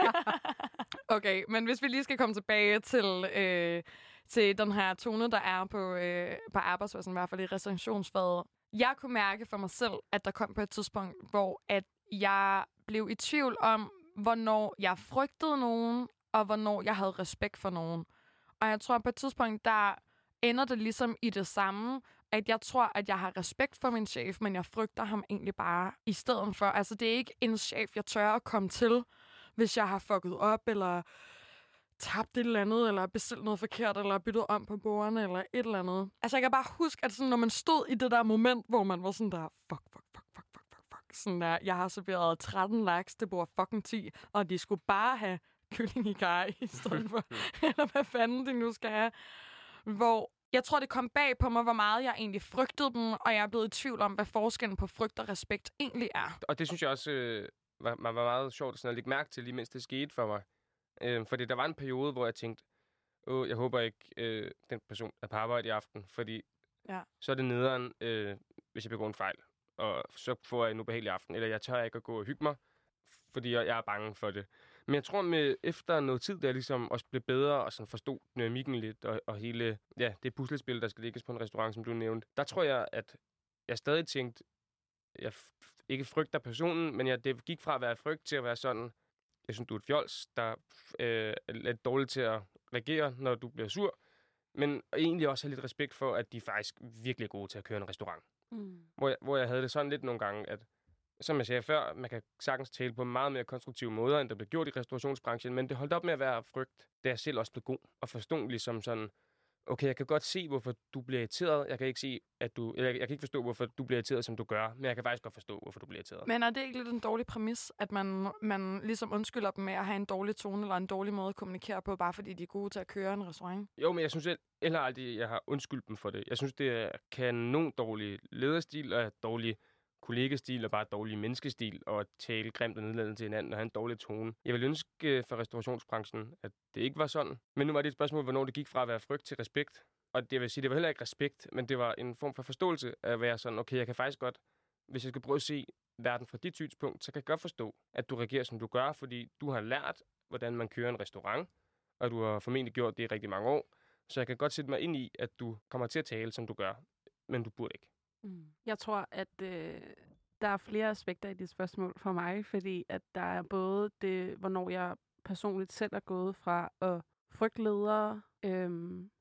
okay, men hvis vi lige skal komme tilbage til, øh, til den her tone, der er på, øh, på arbejdspladsen, i hvert fald i restaurationsfaget. Jeg kunne mærke for mig selv, at der kom på et tidspunkt, hvor at jeg blev i tvivl om, hvornår jeg frygtede nogen, og hvornår jeg havde respekt for nogen. Og jeg tror, at på et tidspunkt, der ender det ligesom i det samme, at jeg tror, at jeg har respekt for min chef, men jeg frygter ham egentlig bare i stedet for. Altså, det er ikke en chef, jeg tør at komme til, hvis jeg har fucket op, eller tabt et eller andet, eller bestilt noget forkert, eller byttet om på bordene, eller et eller andet. Altså, jeg kan bare huske, at sådan, når man stod i det der moment, hvor man var sådan der, fuck, fuck, fuck, fuck, fuck, fuck, fuck. Sådan der, jeg har serveret 13 laks, det bor fucking 10, og de skulle bare have kylling i kaj i stedet for, eller hvad fanden de nu skal have. Hvor jeg tror, det kom bag på mig, hvor meget jeg egentlig frygtede dem, og jeg er blevet i tvivl om, hvad forskellen på frygt og respekt egentlig er. Og det synes jeg også øh, var, var, var meget sjovt sådan at lægge mærke til, lige mens det skete for mig. Øh, fordi der var en periode, hvor jeg tænkte, Åh, jeg håber ikke, øh, den person er på arbejde i aften, fordi Ja. så er det nederen, øh, hvis jeg begår en fejl. Og så får jeg en ubehagelig aften. Eller jeg tør ikke at gå og hygge mig, fordi jeg, jeg er bange for det. Men jeg tror, med efter noget tid, der ligesom også blev bedre og sådan forstod dynamikken lidt, og, og hele ja, det puslespil, der skal ligges på en restaurant, som du nævnte, der tror jeg, at jeg stadig tænkte, jeg ikke frygter personen, men jeg, det gik fra at være frygt til at være sådan, jeg synes, du er et fjols, der øh, er lidt dårlig til at reagere, når du bliver sur, men egentlig også have lidt respekt for, at de faktisk virkelig er gode til at køre en restaurant. Mm. Hvor jeg, hvor jeg havde det sådan lidt nogle gange, at som jeg sagde før, man kan sagtens tale på meget mere konstruktive måder, end der blev gjort i restaurationsbranchen, men det holdt op med at være frygt, da jeg selv også blev god og forstod ligesom sådan, okay, jeg kan godt se, hvorfor du bliver irriteret. Jeg kan ikke se, at du, eller jeg kan ikke forstå, hvorfor du bliver irriteret, som du gør, men jeg kan faktisk godt forstå, hvorfor du bliver irriteret. Men er det ikke lidt en dårlig præmis, at man, man ligesom undskylder dem med at have en dårlig tone eller en dårlig måde at kommunikere på, bare fordi de er gode til at køre en restaurant? Jo, men jeg synes heller aldrig, jeg har undskyldt dem for det. Jeg synes, det er kanon dårlig lederstil og dårlig kollegastil og bare dårlig menneskestil og at tale grimt og nedladende til hinanden og have en dårlig tone. Jeg vil ønske øh, for restaurationsbranchen, at det ikke var sådan. Men nu var det et spørgsmål, hvornår det gik fra at være frygt til respekt. Og det vil sige, det var heller ikke respekt, men det var en form for forståelse at være sådan, okay, jeg kan faktisk godt, hvis jeg skal prøve at se verden fra dit synspunkt, så kan jeg godt forstå, at du reagerer, som du gør, fordi du har lært, hvordan man kører en restaurant, og du har formentlig gjort det i rigtig mange år. Så jeg kan godt sætte mig ind i, at du kommer til at tale, som du gør, men du burde ikke. Mm. Jeg tror, at øh, der er flere aspekter i dit spørgsmål for mig, fordi at der er både det, hvornår jeg personligt selv er gået fra at frygte ledere øhm,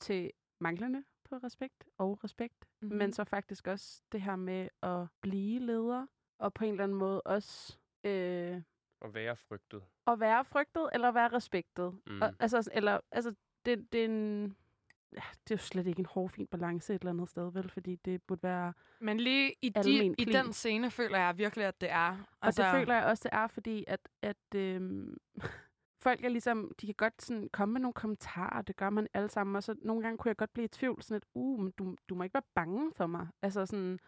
til manglende på respekt og respekt, mm-hmm. men så faktisk også det her med at blive leder, og på en eller anden måde også... Øh, at være frygtet. At være frygtet, eller være respektet. Mm. Og, altså, eller, altså det, det er en ja, det er jo slet ikke en hårfin balance et eller andet sted, vel? Fordi det burde være Men lige i, de, i den scene føler jeg virkelig, at det er. Altså... Og det føler jeg også, det er, fordi at, at øhm, folk er ligesom, de kan godt sådan komme med nogle kommentarer, det gør man alle sammen, og så nogle gange kunne jeg godt blive i tvivl, sådan at, uh, men du, du må ikke være bange for mig. Altså sådan,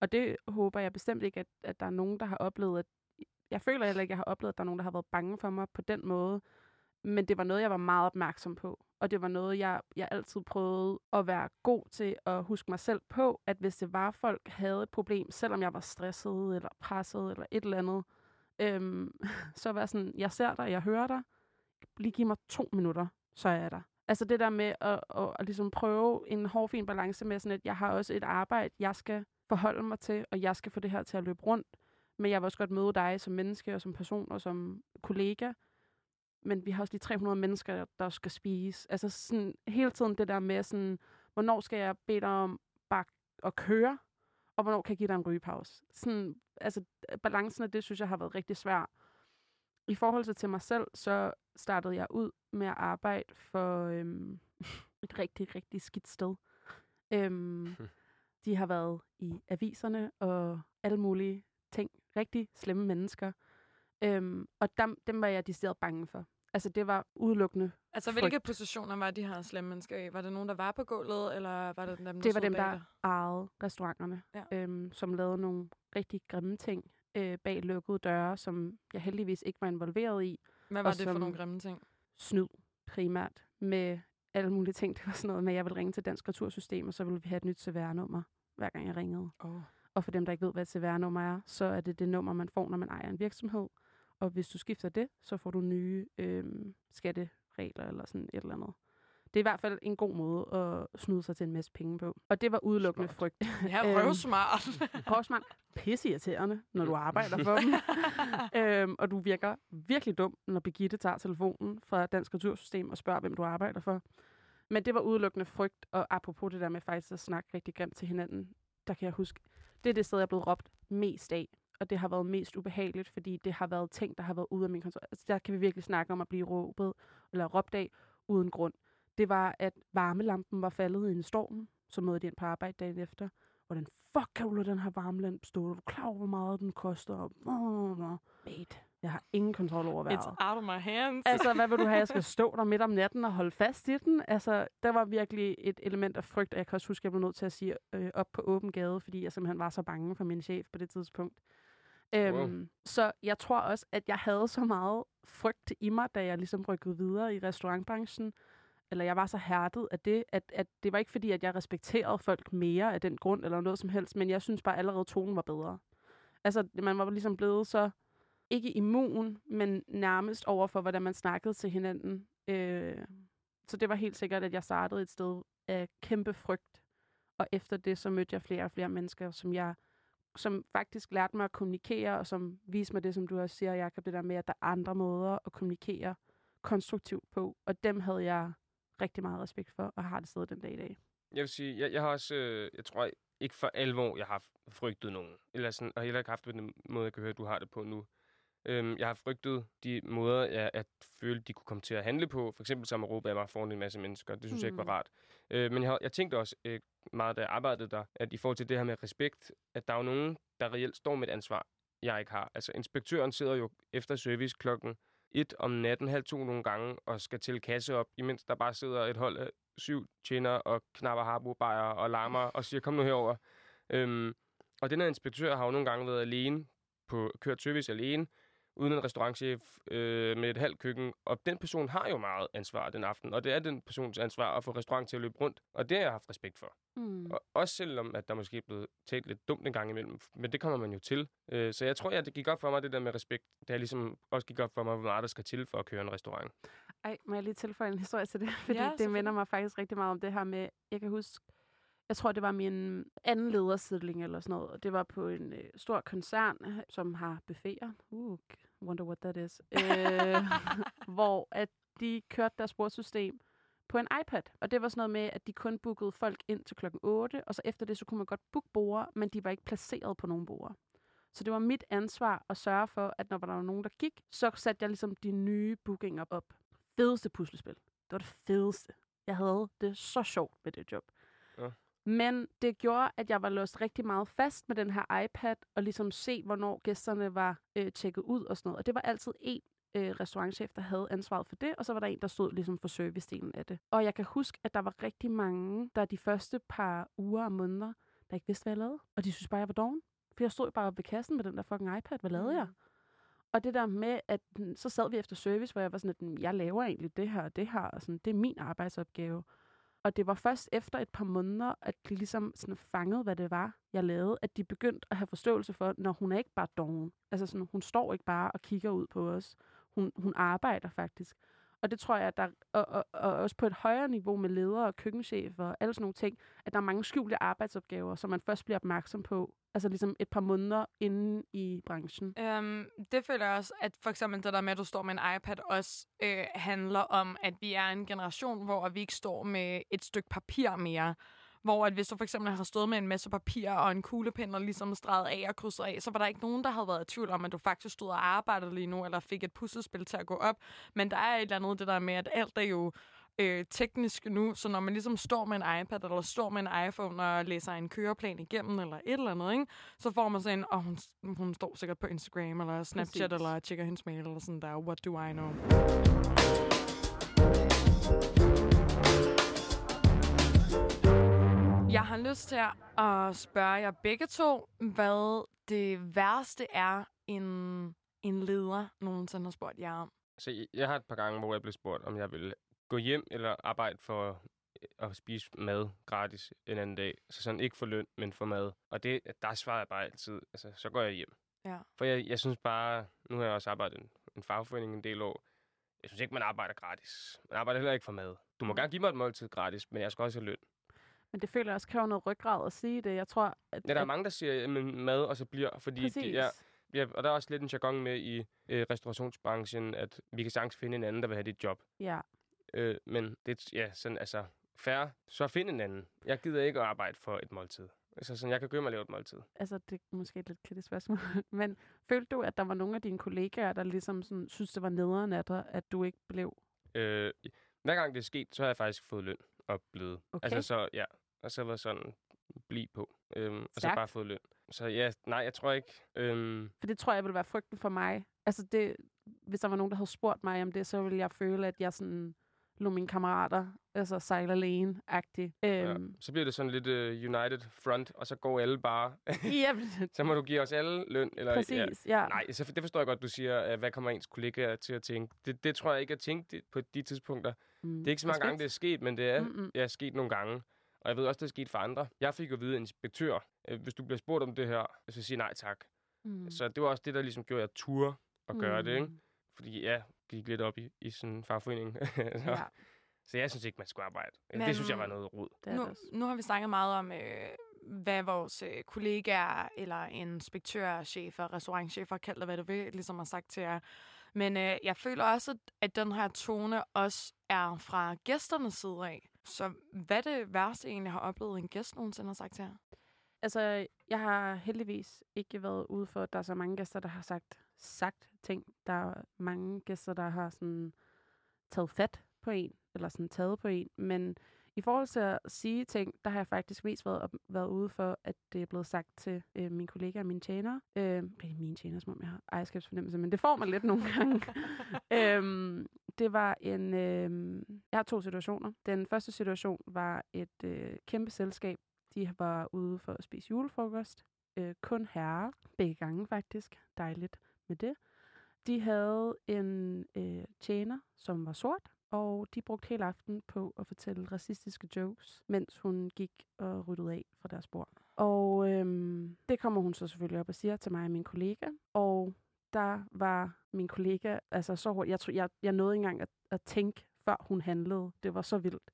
og det håber jeg bestemt ikke, at, at der er nogen, der har oplevet, at jeg føler heller ikke, at jeg har oplevet, at der er nogen, der har været bange for mig på den måde. Men det var noget, jeg var meget opmærksom på. Og det var noget, jeg, jeg altid prøvede at være god til at huske mig selv på, at hvis det var, folk havde et problem, selvom jeg var stresset eller presset eller et eller andet, øhm, så var sådan, jeg ser dig, jeg hører dig, lige giv mig to minutter, så er jeg der. Altså det der med at, at, at ligesom prøve en hårfin balance med sådan, at jeg har også et arbejde, jeg skal forholde mig til, og jeg skal få det her til at løbe rundt. Men jeg vil også godt møde dig som menneske og som person og som kollega, men vi har også lige 300 mennesker, der skal spise. Altså sådan, hele tiden det der med, sådan, hvornår skal jeg bede dig om bare at køre, og hvornår kan jeg give dig en rygepause. Sådan, altså, balancen af det, synes jeg har været rigtig svær. I forhold til mig selv, så startede jeg ud med at arbejde for øhm, et rigtig, rigtig skidt sted. Øhm, de har været i aviserne og alle mulige ting. Rigtig slemme mennesker. Øhm, og dem, dem var jeg decideret bange for. Altså, det var udelukkende Altså, frygt. hvilke positioner var de her slemme mennesker i? Var det nogen, der var på gulvet, eller var det dem, der Det var dem, der ejede restauranterne, ja. øhm, som lavede nogle rigtig grimme ting øh, bag lukkede døre, som jeg heldigvis ikke var involveret i. Hvad var det for nogle grimme ting? Snyd, primært, med alle mulige ting. Det var sådan noget med, at jeg ville ringe til Dansk Retursystem, og så ville vi have et nyt CVR-nummer, hver gang jeg ringede. Oh. Og for dem, der ikke ved, hvad et CVR-nummer er, så er det det nummer, man får, når man ejer en virksomhed. Og hvis du skifter det, så får du nye øh, skatteregler eller sådan et eller andet. Det er i hvert fald en god måde at snyde sig til en masse penge på. Og det var udelukkende smart. frygt. Ja, røvsmart. røvsmart. Pisseirriterende, når du arbejder for dem. øhm, og du virker virkelig dum, når Birgitte tager telefonen fra Dansk Retursystem og spørger, hvem du arbejder for. Men det var udelukkende frygt, og apropos det der med faktisk at snakke rigtig grimt til hinanden, der kan jeg huske, det er det sted, jeg er blevet råbt mest af og det har været mest ubehageligt, fordi det har været ting, der har været ude af min kontrol. Altså, der kan vi virkelig snakke om at blive råbet, eller råbt af, uden grund. Det var, at varmelampen var faldet i en storm, så mødte jeg ind på arbejde dagen efter. Hvordan fuck kan du lade den her varmelampe stå? Er du klar over, hvor meget den koster? Mate, jeg har ingen kontrol over vejret. It's out of my hands. altså, hvad vil du have? Jeg skal stå der midt om natten og holde fast i den? Altså, der var virkelig et element af frygt, og jeg kan også huske, at jeg blev nødt til at sige øh, op på åben gade, fordi jeg simpelthen var så bange for min chef på det tidspunkt. Øhm, wow. Så jeg tror også, at jeg havde så meget frygt i mig, da jeg ligesom rykkede videre i restaurantbranchen. Eller jeg var så hærdet af det, at, at det var ikke fordi, at jeg respekterede folk mere af den grund eller noget som helst, men jeg synes bare allerede, tonen var bedre. Altså, man var ligesom blevet så, ikke immun, men nærmest over for, hvordan man snakkede til hinanden. Øh, så det var helt sikkert, at jeg startede et sted af kæmpe frygt. Og efter det, så mødte jeg flere og flere mennesker, som jeg som faktisk lærte mig at kommunikere, og som viste mig det, som du også siger, Jacob, det der med, at der er andre måder at kommunikere konstruktivt på, og dem havde jeg rigtig meget respekt for, og har det stadig den dag i dag. Jeg vil sige, jeg, jeg har også, øh, jeg tror, ikke for alvor, jeg har frygtet nogen. Eller sådan, og heller ikke haft på den måde, jeg kan høre, du har det på nu. Øhm, jeg har frygtet de måder, jeg at følte, de kunne komme til at handle på. For eksempel som at råbe af mig foran en masse mennesker. Det synes mm. jeg ikke var Mm. rart. Øh, men jeg, jeg tænkte også øh, meget, da jeg arbejdede der, at i forhold til det her med respekt, at der er jo nogen, der reelt står med et ansvar, jeg ikke har. Altså inspektøren sidder jo efter service klokken et om natten, halv to nogle gange, og skal til kasse op, imens der bare sidder et hold af syv tjener og knapper harbo og larmer og siger, kom nu herover. Øhm, og den her inspektør har jo nogle gange været alene, på kørt service alene, uden en restaurantchef øh, med et halvt køkken. Og den person har jo meget ansvar den aften, og det er den persons ansvar at få restaurant til at løbe rundt. Og det har jeg haft respekt for. Mm. Og også selvom, at der måske er blevet talt lidt dumt en gang imellem. Men det kommer man jo til. Øh, så jeg tror, at det gik op for mig, det der med respekt. Det har ligesom også gik op for mig, hvor meget der skal til for at køre en restaurant. Ej, må jeg lige tilføje en historie til det? Fordi Ja, det minder mig faktisk rigtig meget om det her med, jeg kan huske, jeg tror, det var min anden ledersidling eller sådan noget, og det var på en øh, stor koncern, øh, som har buffeter. Uh, wonder what that is. Øh, hvor at de kørte deres sportssystem på en iPad. Og det var sådan noget med, at de kun bookede folk ind til klokken 8, og så efter det, så kunne man godt booke borde, men de var ikke placeret på nogen borde. Så det var mit ansvar at sørge for, at når der var nogen, der gik, så satte jeg ligesom de nye bookinger op. Fedeste puslespil. Det var det fedeste. Jeg havde det så sjovt med det job. Ja. Men det gjorde, at jeg var låst rigtig meget fast med den her iPad, og ligesom se, hvornår gæsterne var øh, tjekket ud og sådan noget. Og det var altid en øh, restaurantchef, der havde ansvaret for det, og så var der en, der stod ligesom for servicedelen af det. Og jeg kan huske, at der var rigtig mange, der de første par uger og måneder, der ikke vidste, hvad jeg lavede. Og de synes bare, jeg var doven. For jeg stod jo bare ved kassen med den der fucking iPad. Hvad lavede jeg? Og det der med, at mm, så sad vi efter service, hvor jeg var sådan, at mm, jeg laver egentlig det her og det her, og sådan, det er min arbejdsopgave. Og det var først efter et par måneder, at de ligesom sådan fangede, hvad det var, jeg lavede, at de begyndte at have forståelse for, når hun er ikke bare doven. Altså sådan, hun står ikke bare og kigger ud på os. Hun, hun arbejder faktisk. Og det tror jeg, at der, og, og, og også på et højere niveau med ledere og køkkenchefer og alle sådan nogle ting, at der er mange skjulte arbejdsopgaver, som man først bliver opmærksom på, altså ligesom et par måneder inde i branchen. Øhm, det føler jeg også, at for eksempel det der med, at du står med en iPad, også øh, handler om, at vi er en generation, hvor vi ikke står med et stykke papir mere. Hvor at hvis du for eksempel har stået med en masse papir og en kuglepen og ligesom streget af og krydset af, så var der ikke nogen, der havde været i tvivl om, at du faktisk stod og arbejdede lige nu, eller fik et puslespil til at gå op. Men der er et eller andet det der med, at alt er jo øh, teknisk nu, så når man ligesom står med en iPad, eller står med en iPhone og læser en køreplan igennem, eller et eller andet, ikke? så får man sådan en, og hun, hun står sikkert på Instagram, eller Snapchat, Præcis. eller tjekker hendes mail, eller sådan der, what do I know? Jeg har lyst til at spørge jer begge to, hvad det værste er, en, en leder nogensinde har spurgt jer om. Så jeg- jeg har et par gange, hvor jeg blev spurgt, om jeg ville gå hjem eller arbejde for øh, at spise mad gratis en anden dag. Så sådan ikke for løn, men for mad. Og det, der svarer jeg bare altid, altså så går jeg hjem. Ja. For jeg, jeg synes bare, nu har jeg også arbejdet en, en fagforening en del år. Jeg synes ikke, man arbejder gratis. Man arbejder heller ikke for mad. Du må gerne give mig et måltid gratis, men jeg skal også have løn. Men det føler jeg også kræver noget ryggrad at sige det. Jeg tror, at... Ja, der er mange, der siger jamen, mad, og så bliver, fordi Præcis. de, ja, ja, og der er også lidt en jargon med i øh, restaurationsbranchen, at vi kan sagtens finde en anden, der vil have dit job. ja. Øh, men det ja, sådan, altså, færre, så find en anden. Jeg gider ikke at arbejde for et måltid. Altså, sådan, jeg kan gøre mig at lave et måltid. Altså, det er måske et lidt kritisk spørgsmål. Men følte du, at der var nogle af dine kollegaer, der ligesom sådan, synes, det var nederen af dig, at du ikke blev... Øh, hver gang det er sket, så har jeg faktisk fået løn og blevet. Okay. Altså, så, ja, og så var sådan, bliv på. Øhm, og så Stærkt. bare fået løn. Så ja, nej, jeg tror ikke. Øhm, For det tror jeg ville være frygten for mig. Altså, det, hvis der var nogen, der havde spurgt mig om det, så ville jeg føle, at jeg sådan lå mine kammerater altså sejle alene-agtig. ja. Øhm, Så bliver det sådan lidt uh, United Front, og så går alle bare. ja, så må du give os alle løn. Eller, Ja. præcis. Ja. Nej, så det forstår jeg godt, du siger, uh, hvad kommer ens kollegaer til at tænke. Det, det tror jeg ikke, jeg tænkte på de tidspunkter. Mm, Det er ikke så mange respekt. gange, det er sket, men det er, Mm-mm. ja, sket nogle gange. Og jeg ved også, det er sket for andre. Jeg fik jo at vide inspektør, øh, hvis du bliver spurgt om det her, så siger nej tak. Mm. Så det var også det, der ligesom gjorde, at jeg turde at gøre det, ikke? Mm. Fordi ja, gik lidt op i, i sådan en fagforening. så, Ja, så jeg synes ikke, man skulle arbejde. Men... Det synes jeg var noget rod. det nu, nu har vi snakket meget om, øh, hvad vores øh, kollegaer eller inspektører, chefer, restaurantchefer, kald det hvad du vil, ligesom har sagt til jer. Men øh, jeg føler også, at, at den her tone også er fra gæsternes side af. Så hvad er det værste, I egentlig har oplevet, en gæst nogensinde har sagt til jer? Altså, jeg har heldigvis ikke været ude for, at der er så mange gæster, der har sagt, sagt ting. Der er mange gæster, der har sådan taget fat på en, eller sådan taget på en. Men i forhold til at sige ting, der har jeg faktisk mest været, op, været ude for, at det er blevet sagt til øh, mine kollegaer og mine tjenere. Øh, rigtig mine tjenere, som om jeg har ejerskabsfornemmelse, men det får man lidt nogle gange. øhm, det var en... Øh, jeg har to situationer. Den første situation var et øh, kæmpe selskab. De var ude for at spise julefrokost. Øh, kun herrer. Begge gange faktisk. Dejligt med det. De havde en øh, tjener, som var sort, og de brugte hele aften på at fortælle racistiske jokes, mens hun gik og ryddede af fra deres bord. Og øhm, det kommer hun så selvfølgelig op og siger til mig og min kollega, og der var min kollega, altså så hårdt. jeg, tror, jeg, jeg nåede ikke engang at, at tænke, før hun handlede. Det var så vildt.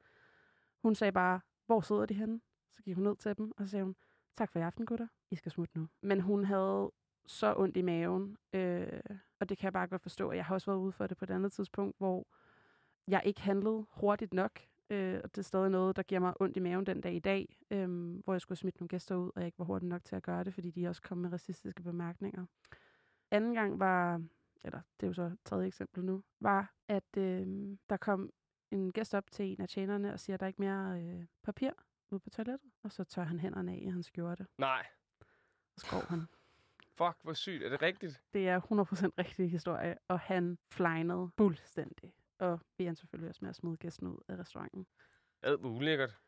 Hun sagde bare, hvor sidder de henne? Så gik hun ned til dem, og så sagde hun, tak for i aften, gutter. I skal smutte nu. Men hun havde så ondt i maven, øh, og det kan jeg bare godt forstå. Jeg har også været ude for det på et andet tidspunkt, hvor jeg ikke handlede hurtigt nok. Øh, og det er stadig noget, der giver mig ondt i maven den dag i dag, øh, hvor jeg skulle smitte nogle gæster ud, og jeg ikke var hurtigt nok til at gøre det, fordi de også kom med racistiske bemærkninger. Anden gang var, eller det er jo så tredje eksempel nu, var, at øh, der kom en gæst op til en af tjenerne og siger, at der er ikke mere øh, papir ude på toilettet. Og så tør han hænderne af i hans skjorte, Nej. og skov han. Fuck, hvor sygt. Er det rigtigt? Det er 100% rigtig historie, og han flinede fuldstændig. Og vi han selvfølgelig også med at smide gæsten ud af restauranten. Ad, hvor ulækkert.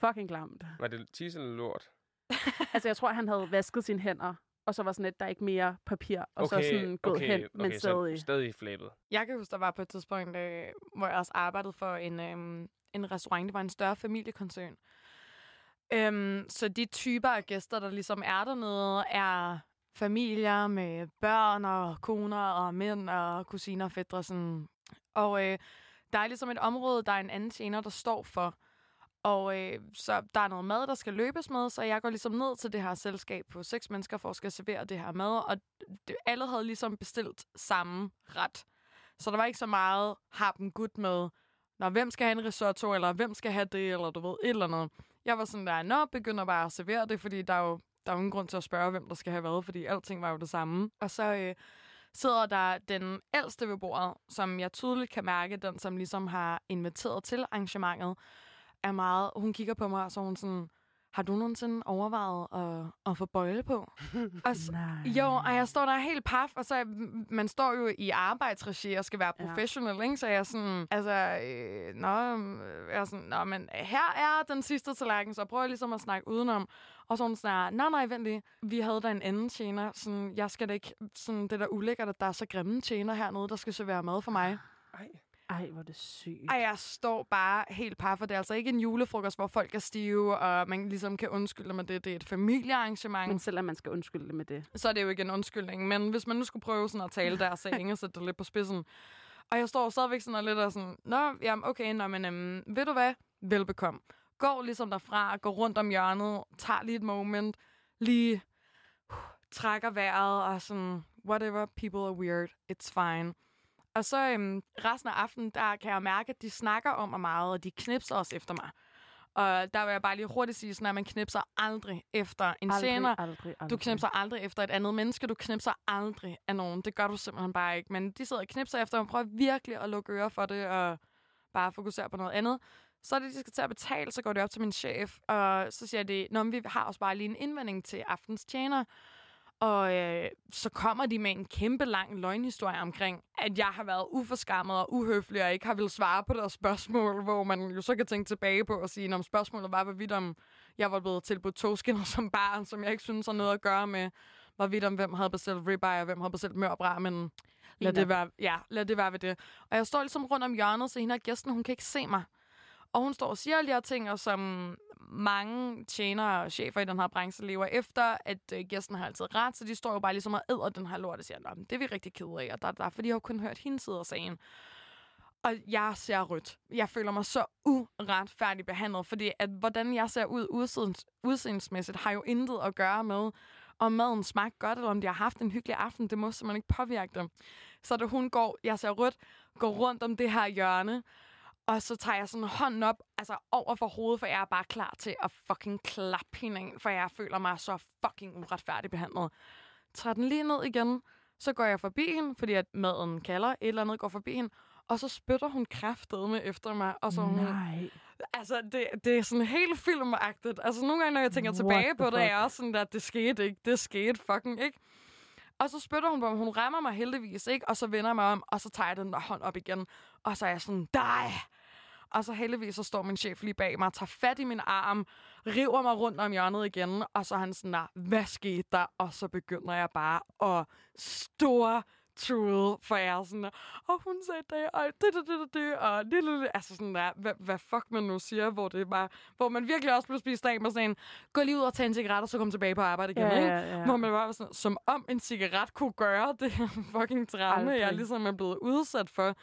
Fucking klamt. Var det tisse eller lort? Altså, jeg tror, han havde vasket sine hænder, og så var sådan, at der er ikke mere papir, og så sådan gået okay, hen, men okay, stadig. Så stadig flabet. Jeg kan huske, der var på et tidspunkt, øh, hvor jeg også arbejdede for en, øh, en restaurant. Det var en større familiekoncern. Øhm, så de typer af gæster, der ligesom er dernede, er familier med børn og koner og mænd og kusiner og fædre. Sådan. Og øh, der er ligesom et område, der er en anden tjener, der står for. Og øh, så der er noget mad, der skal løbes med, så jeg går ligesom ned til det her selskab på seks mennesker for at skal servere det her mad. Og det, alle havde ligesom bestilt samme ret. Så der var ikke så meget harpen gut med, når hvem skal have en risotto, eller hvem skal have det, eller du ved, et eller andet. Jeg var sådan der, nå, begynder bare at servere det, fordi der er jo der er jo ingen grund til at spørge, hvem der skal have hvad, fordi alting var jo det samme. Og så øh, sidder der den ældste ved bordet, som jeg tydeligt kan mærke, den som ligesom har inviteret til arrangementet, er meget, hun kigger på mig, og så er hun sådan, har du nogensinde overvejet at, at få bøjle på? og, s- Nej. jo, og jeg står der helt paf, og så er- man står jo i arbejdsregi og skal være Ja. professionel, ikke? Så jeg er sådan, altså, øh, nå, jeg er sådan, nå, men her er den sidste tallerken, så jeg prøver ligesom at snakke udenom. Og så hun sådan, nej, nej, vent lige. Vi havde da en anden tjener, sådan, jeg skal da ikke, sådan, det der ulækkert, at der er så grimme tjener hernede, der skal servere mad for mig. Ej. Ej, hvor det sygt. Ej, jeg står bare helt par, for det er altså ikke en julefrokost, hvor folk er stive, og man ligesom kan undskylde med det. Det er et familiearrangement. Men selvom man skal undskylde med det. så er det jo ikke en undskyldning. Men hvis man nu skulle prøve sådan at tale der, så ikke sætte det lidt på spidsen. Og jeg står stadigvæk sådan og lidt og sådan, Nå, jamen okay, nå, men øhm, ved du hvad? Velbekomme. Går ligesom derfra, går rundt om hjørnet, tager lige et moment, lige uh, trækker vejret og sådan, whatever, people are weird, it's fine. Og så øhm, resten af aftenen, der kan jeg mærke, at de snakker om mig meget, og de knipser også efter mig. Og der vil jeg bare lige hurtigt sige, sådan, at man knipser aldrig efter en Aldrig, tjener. aldrig, aldrig. Du knipser aldrig efter et andet menneske. Du knipser aldrig af nogen. Det gør du simpelthen bare ikke. Men de sidder og knipser efter, og prøver virkelig at lukke ører for det, og bare fokusere på noget andet. Så er det, de skal til at betale, så går det op til min chef, og så siger de, men vi har også bare lige en indvending til aftens tjener. Og øh, så kommer de med en kæmpe lang løgnhistorie omkring, at jeg har været uforskammet og uhøflig, og ikke har ville svare på deres spørgsmål, hvor man jo så kan tænke tilbage på og sige, om spørgsmålet var, hvorvidt om jeg var blevet tilbudt togskinner som barn, som jeg ikke synes har noget at gøre med, hvorvidt om hvem havde bestilt ribeye, og hvem havde bestilt mørbræ, men lad det, være, ja, lad det være ved det. Og jeg står ligesom rundt om hjørnet, så hende her gæsten, hun kan ikke se mig. Og hun står og siger alle de her ting, og som mange tjenere og chefer i den her branche lever efter, at øh, gæsten har altid ret, så de står jo bare ligesom og æder den her lort og siger, at det er vi rigtig kede af, og der, der, for de har jo kun hørt hendes side af sagen. Og jeg ser rødt. Jeg føler mig så uretfærdigt behandlet, fordi at hvordan jeg ser ud udseends, udseendsmæssigt har jo intet at gøre med, om maden smagte godt, eller om de har haft en hyggelig aften. Det må simpelthen ikke påvirke dem. Så da hun går, jeg ser rødt, går rundt om det her hjørne, og så tager jeg sådan hånden op, altså over for hovedet, for jeg er bare klar til at fucking klappe hende ind, for jeg føler mig så fucking uretfærdigt behandlet. Tager den lige ned igen, så går jeg forbi hende, fordi at maden kalder, et eller andet går forbi hende, og så spytter hun kraftedeme efter mig, og så hun, Nej. Altså, det, det er sådan helt filmagtigt. Altså, nogle gange, når jeg tænker What tilbage på det, er jeg også sådan der, det skete ikke. Det skete fucking ikke. Og så spytter hun på mig. Hun rammer mig heldigvis, ikke? Og så vender jeg mig om, og så tager jeg den der hånd op igen. Og så er jeg sådan, dig! Og så heldigvis, så står min chef lige bag mig, tager fat i min arm, river mig rundt om hjørnet igen, og så er han sådan der, hvad skete der? Og så begynder jeg bare at store trude, for jeg er sådan og hun sagde det, og det, det, det, det, det, og det, det, det. Altså sådan der, hvad, hvad fuck man nu siger, hvor det er bare, hvor man virkelig også bliver spist af med sådan en, gå lige ud og tage en cigaret, og så kom tilbage på arbejde igen, Ja, ikke? ja, ja. Hvor man bare var sådan, som om en cigaret kunne gøre det her fucking traume, jeg ligesom er blevet udsat for.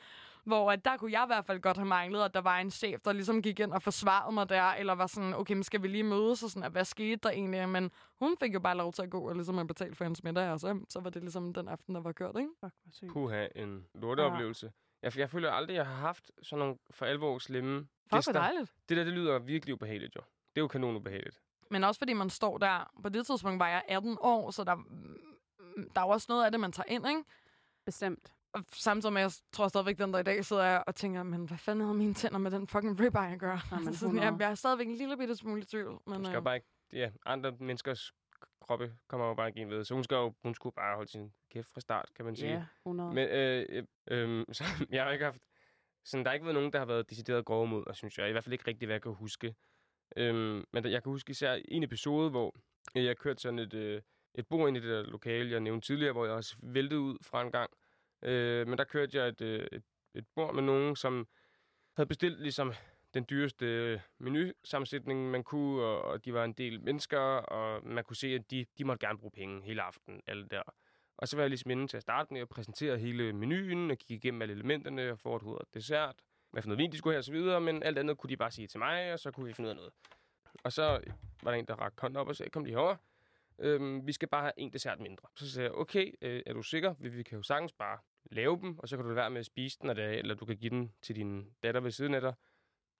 Hvor at der kunne jeg i hvert fald godt have manglet, at der var en chef, der ligesom gik ind og forsvarede mig der, eller var sådan, okay, men skal vi lige mødes, og sådan, at hvad skete der egentlig? Men hun fik jo bare lov til at gå, og ligesom at betale for hendes middag, og så, så var det ligesom den aften, der var kørt, ikke? Fuck, hvor sygt. Puha, en lorteoplevelse. Jeg, jeg føler aldrig, jeg har haft sådan nogle for alvor slemme Fuck, hvor dejligt. Det der, det lyder virkelig ubehageligt, jo. Det er jo kanon ubehageligt. Men også fordi man står der, på det tidspunkt var jeg 18 år, så der, der er jo også noget af det, man tager ind, ikke? Bestemt. Og samtidig med, jeg tror stadigvæk, den der i dag sidder jeg og tænker, men hvad fanden havde mine tænder med den fucking ribeye at gøre? Jamen, Altså, sådan, jeg, 100. jeg er stadigvæk en lille bitte smule i tvivl. Men, Hun skal øh, bare ikke... Ja, andre menneskers kroppe kommer jo bare ikke ind ved. Så hun, skal jo, hun skulle bare holde sin kæft fra start, kan man sige. Ja, 100. Men øh, øh, øh, så, jeg har ikke haft... Sådan, der har ikke været nogen, der har været decideret grove mod, og synes jeg. I hvert fald ikke rigtigt, hvad jeg kan huske. Øhm, men der, jeg kan huske især en episode, hvor jeg kørte sådan et, øh, et bord ind i det der lokale, jeg nævnte tidligere, hvor jeg også væltede ud fra en gang. Øh, men der kørte jeg et, øh, et, et bord med nogen, som havde bestilt ligesom den dyreste øh, menusammensætning, man kunne, og, og de var en del mennesker, og man kunne se, at de, de måtte gerne bruge penge hele aftenen, alle der. Og så var jeg ligesom inde til at starte med at præsentere hele menuen, og kigge igennem alle elementerne, og få et hoved og dessert, hvad for noget vin de skulle have, og så videre, men alt andet kunne de bare sige til mig, og så kunne vi finde ud af noget. Og så var der en, der rakte hånden op og sagde, kom lige herover. Øhm, vi skal bare have en dessert mindre. Så sagde jeg, okay, øh, er du sikker? Vi, vi kan jo sagtens bare lave dem, og så kan du lade være med at spise den, eller du kan give den til din datter ved siden af dig.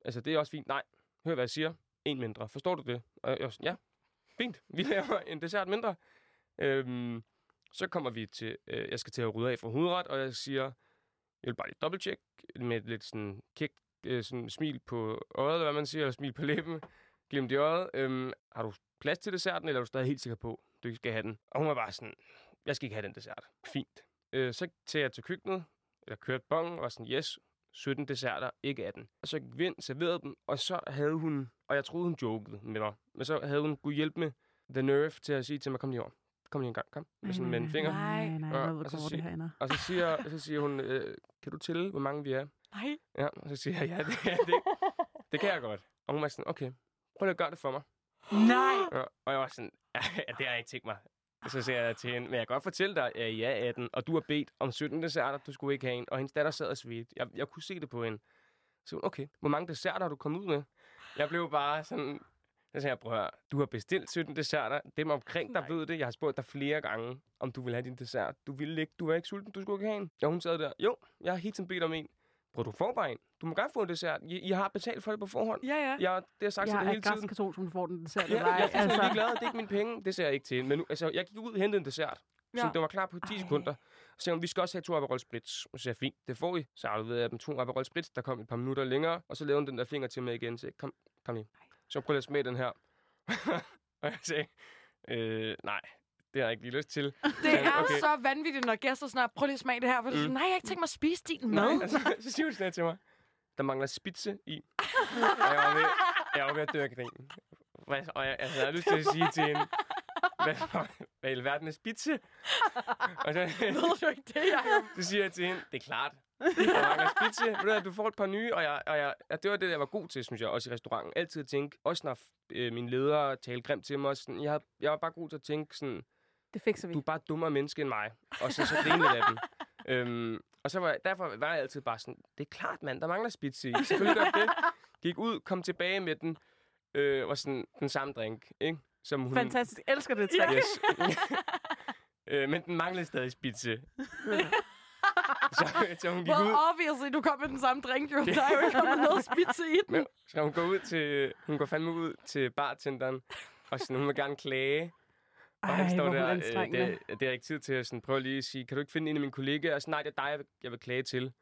Altså, det er også fint. Nej, hør hvad jeg siger. En mindre. Forstår du det? Og jeg var sådan, ja, fint. Vi laver en dessert mindre. Øhm, så kommer vi til, øh, jeg skal til at rydde af fra hovedret, og jeg siger, jeg vil bare lige dobbelttjek med et lidt sådan kægt øh, sådan smil på øjet, eller hvad man siger, eller smil på læben, Glem det øjet. Øhm, har du plads til desserten, eller er du stadig helt sikker på, at du ikke skal have den? Og hun var bare sådan, jeg skal ikke have den dessert. Fint. Øh, så tager jeg til køkkenet, eller kørte bong, og var sådan, yes, 17 desserter, ikke 18. Og så gik vi ind, serverede dem, og så havde hun, og jeg troede, hun jokede med mig, men så havde hun kunne hjælpe med the nerve til at sige til mig, kom lige over. Kom lige en gang, kom. Med, sådan, med en finger. Nej, nej, Og- og så det her ender. Og så siger, så siger hun, øh, kan du tælle, hvor mange vi er? Nej. Ja, og så siger jeg, ja, det, ja, det, det kan jeg godt. Og hun var sådan, okay, prøv lige at gøre det for mig. Nej. Ja, og jeg var sådan, ja, det har jeg ikke tænkt mig. Så siger jeg til hende, men jeg kan godt fortælle dig, at jeg er 18, og du har bedt om 17 desserter, du skulle ikke have en. Og hendes datter sad og svedte. Jeg, jeg kunne se det på hende. Så hun, okay, hvor mange desserter har du kommet ud med? Jeg blev bare sådan, så sagde jeg, prøv høre, du har bestilt 17 desserter. Dem omkring dig ved det. Jeg har spurgt dig flere gange, om du vil have din dessert. Du ville ikke, du var ikke sulten, du skulle ikke have en. Og hun sad der, jo, jeg har helt tiden bedt om en. Prøv, du får bare en. Du må gerne få en dessert. I, I har betalt for det på forhånd. Ja, ja. Jeg, det har jeg sagt til Jeg dig er hele tiden. græsk katolsk, hun får den dessert Ja, jeg er Altså, ligeglad. Det er ikke mine penge. Det ser jeg ikke til. Men nu, altså, jeg gik ud og hentede en dessert. Ja. Så Ja. det var klar på 10 Ej. sekunder. Så sagde hun, vi skal også have to Aperol Spritz. Og så sagde jeg, fint, det får I. Så afleverede jeg dem to Aperol Spritz. Der kom et par minutter længere. Og så lavede hun den der finger til mig igen. Så jeg, kom, kom lige. Så prøv at smage den her. og jeg sagde, øh, nej, det har jeg ikke lige lyst til. Det er Okay. så vanvittigt, når gæster snart prøv lige at smage det her. For mm. sådan, nej, jeg har ikke tænkt mig at spise din mad. Nej, altså, så siger hun sådan til mig. Der mangler spidse i. og jeg var ved, jeg var ved at dø af grin. Og jeg, altså, jeg har lyst til at sige til hende, hvad, hvad i alverden er spidse? Og så, Ved du ikke det, Jacob? så siger jeg til hende, det er klart. Der mangler spidse. Ved du, du får et par nye, og, jeg, og jeg, og det var det, jeg var god til, synes jeg, også i restauranten. Altid at tænke, også når øh, mine ledere talte grimt til mig, sådan, jeg, havde- jeg var bare god til at tænke sådan, det fikser vi. du er bare dummere menneske end mig. Og så, så grine lidt af dem. Øhm, og så var jeg, derfor var jeg altid bare sådan, det er klart, mand, der mangler spidse i. Selvfølgelig gør det. Gik ud, kom tilbage med den, øh, var sådan den samme drink, ikke? Som hun, Fantastisk. Elsker det trick. Yes. øh, men den manglede stadig spidse. så, så hun gik Well, ud, obviously, du kom med den samme drink, jo. Der er jo ikke kommet noget spidse i den. men, så hun går ud til, hun går fandme ud til bartenderen, og sådan, hun vil gerne klage. Og Ej, han står der, øh, det, det er ikke tid til at sådan, prøve lige at sige, kan du ikke finde en af mine kollegaer? Og sådan, nej, det er dig, jeg vil, jeg vil klage til.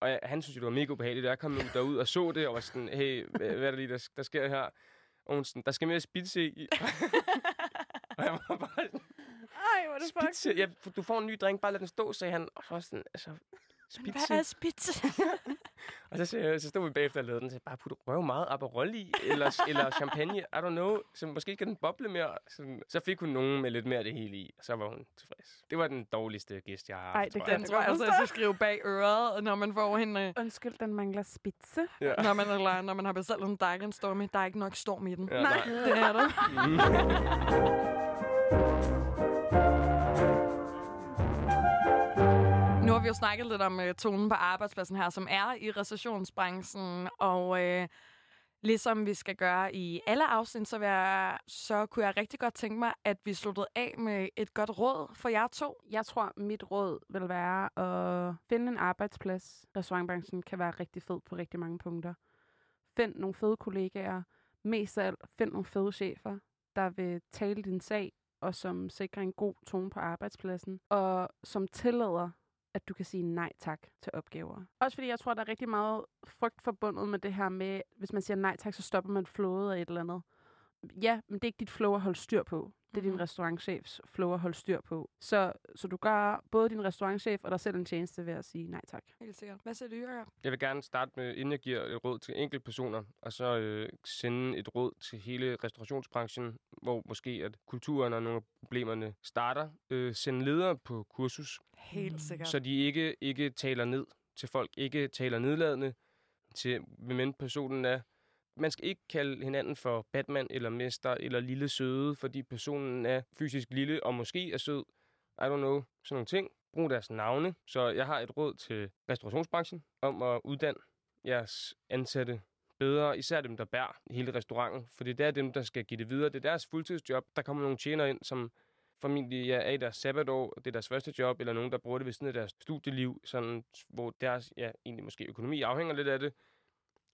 Og jeg, han synes jo, det var mega ubehageligt. Jeg kom ud derud og så det, og var sådan, hey, hvad, er der lige, der, der sker her? Og hun sådan, der skal mere spidse i. og jeg var bare sådan, Ej, hvor er det spidse? Ja, du får en ny drink, bare lad den stå, sagde han. Og så sådan, altså, spidse? Hvad er spidse? Og så, så stod vi bagefter og lavede den, så jeg bare putte røv meget Aperol i, eller, eller champagne, I don't know, så måske kan den boble mere. Sådan. Så fik hun nogen med lidt mere af det hele i, og så var hun tilfreds. Det var den dårligste gæst, jeg har haft, Ej, det tror kan jeg. Den tror jeg altså, jeg skal skrive bag øret, når man får hende... Undskyld, den mangler spidse. Ja. Når man, eller, når man har bestilt en Dark Stormy, der er ikke nok storm i den. Ja, Nej. Det er der. vi jo snakket lidt om øh, tonen på arbejdspladsen her, som er i recessionsbranchen, og Øh, ligesom vi skal gøre i alle afsnit, så, jeg, så kunne jeg rigtig godt tænke mig, at vi sluttede af med et godt råd for jer to. Jeg tror, mit råd vil være at finde en arbejdsplads. Restaurantbranchen kan være rigtig fed på rigtig mange punkter. Find nogle fede kollegaer. Mest af alt, find nogle fede chefer, der vil tale din sag, og som sikrer en god tone på arbejdspladsen, og som tillader, at du kan sige nej tak til opgaver. Også fordi jeg tror, der er rigtig meget frygt forbundet med det her med, hvis man siger nej tak, så stopper man flowet af et eller andet. Ja, men det er ikke dit flow at holde styr på. Det er din Mhm. restaurantchefs flow at holde styr på. Så, så du gør både din restaurantchef og dig selv en tjeneste ved at sige nej tak. Helt sikkert. Hvad siger du, Jørgen? Jeg vil gerne starte med, inden jeg giver et råd til enkelte personer, og så øh, sende et råd til hele restaurationsbranchen, hvor måske at kulturen og nogle af problemerne starter. Øh, sende ledere på kursus, Helt sikkert. så de ikke, ikke taler ned til folk, ikke taler nedladende til, hvem end personen er. Man skal ikke kalde hinanden for Batman eller Mester eller Lille Søde, fordi personen er fysisk lille og måske er sød. I don't know. Sådan nogle ting. Brug deres navne. Så jeg har et råd til restaurationsbranchen om at uddanne jeres ansatte bedre, især dem, der bærer hele restauranten, for det er dem, der skal give det videre. Det er deres fuldtidsjob. Der kommer nogle tjenere ind, som formentlig ja, er i deres sabbatår, det er deres første job, eller nogen, der bruger det ved siden af deres studieliv, sådan, hvor deres, ja, egentlig måske økonomi afhænger lidt af det.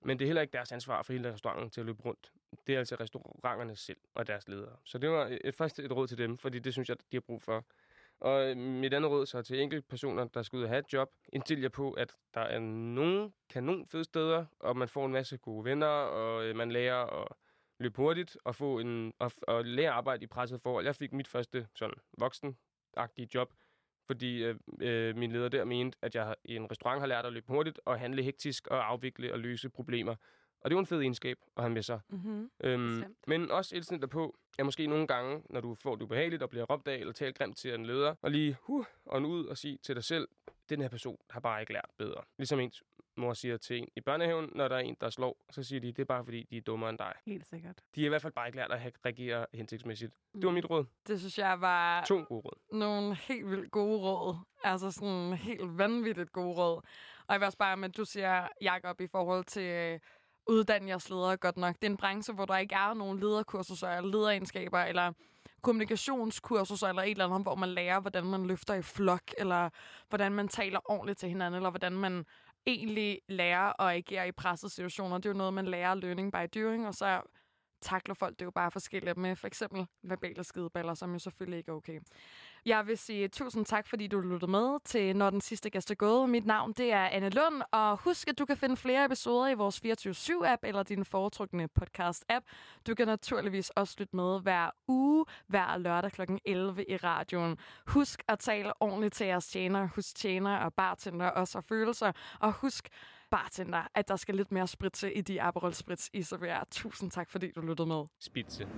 Men det er heller ikke deres ansvar for hele restauranten til at løbe rundt. Det er altså restauranterne selv og deres ledere. Så det var et, først et råd til dem, fordi det synes jeg, de har brug for. Og øh, mit andet råd så til enkelte personer, der skal ud og have et job. indtil jeg på, at der er nogle kanon fede steder, og man får en masse gode venner, og øh, man lærer at løbe hurtigt og, få en, og, og lære at arbejde i presset forhold. Jeg fik mit første sådan voksen job, fordi øh, øh, min leder der mente, at jeg i en restaurant har lært at løbe hurtigt og handle hektisk og afvikle og løse problemer. Og det var en fed egenskab at have med sig. Mm-hmm. Øhm, men også indstil dig på, at måske nogle gange, når du får det ubehageligt og bliver råbt af eller talt grimt til en leder, og lige huh, og ud og sige til dig selv, den her person har bare ikke lært bedre. Ligesom ens mor siger til en i børnehaven, når der er en, der slår, så siger de, det er bare fordi, de er dummere end dig. Helt sikkert. De har i hvert fald bare ikke lært at reagere hensigtsmæssigt. Det var mit råd. Det synes jeg var To gode råd. nogle helt vildt gode råd. Altså sådan helt vanvittigt gode råd. Og jeg vil også bare med, at du siger, Jacob, i forhold til øh, uddanne jeres ledere godt nok. Det er en branche, hvor der ikke er nogen lederkurser eller lederegenskaber, eller kommunikationskurser eller et eller andet, hvor man lærer, hvordan man løfter i flok, eller hvordan man taler ordentligt til hinanden, eller hvordan man egentlig lærer at agere i pressede situationer. Det er jo noget, man lærer learning by doing, og så takler folk det jo bare forskelligt med for eksempel verbale skideballer, som jo selvfølgelig ikke er okay. Jeg vil sige tusind tak, fordi du lyttede med til Når den sidste gæst er gået. Mit navn det er Anne Lund, og husk, at du kan finde flere episoder i vores 24-7-app eller din foretrukne podcast-app. Du kan naturligvis også lytte med hver uge, hver lørdag kl. 11 i radioen. Husk at tale ordentligt til jeres tjener. Husk tjener og bartender også og følelser. Og husk, bartender, at der skal lidt mere spritse i de Aperol Spritz, I serverer. Tusind tak, fordi du lyttede med. Spitze.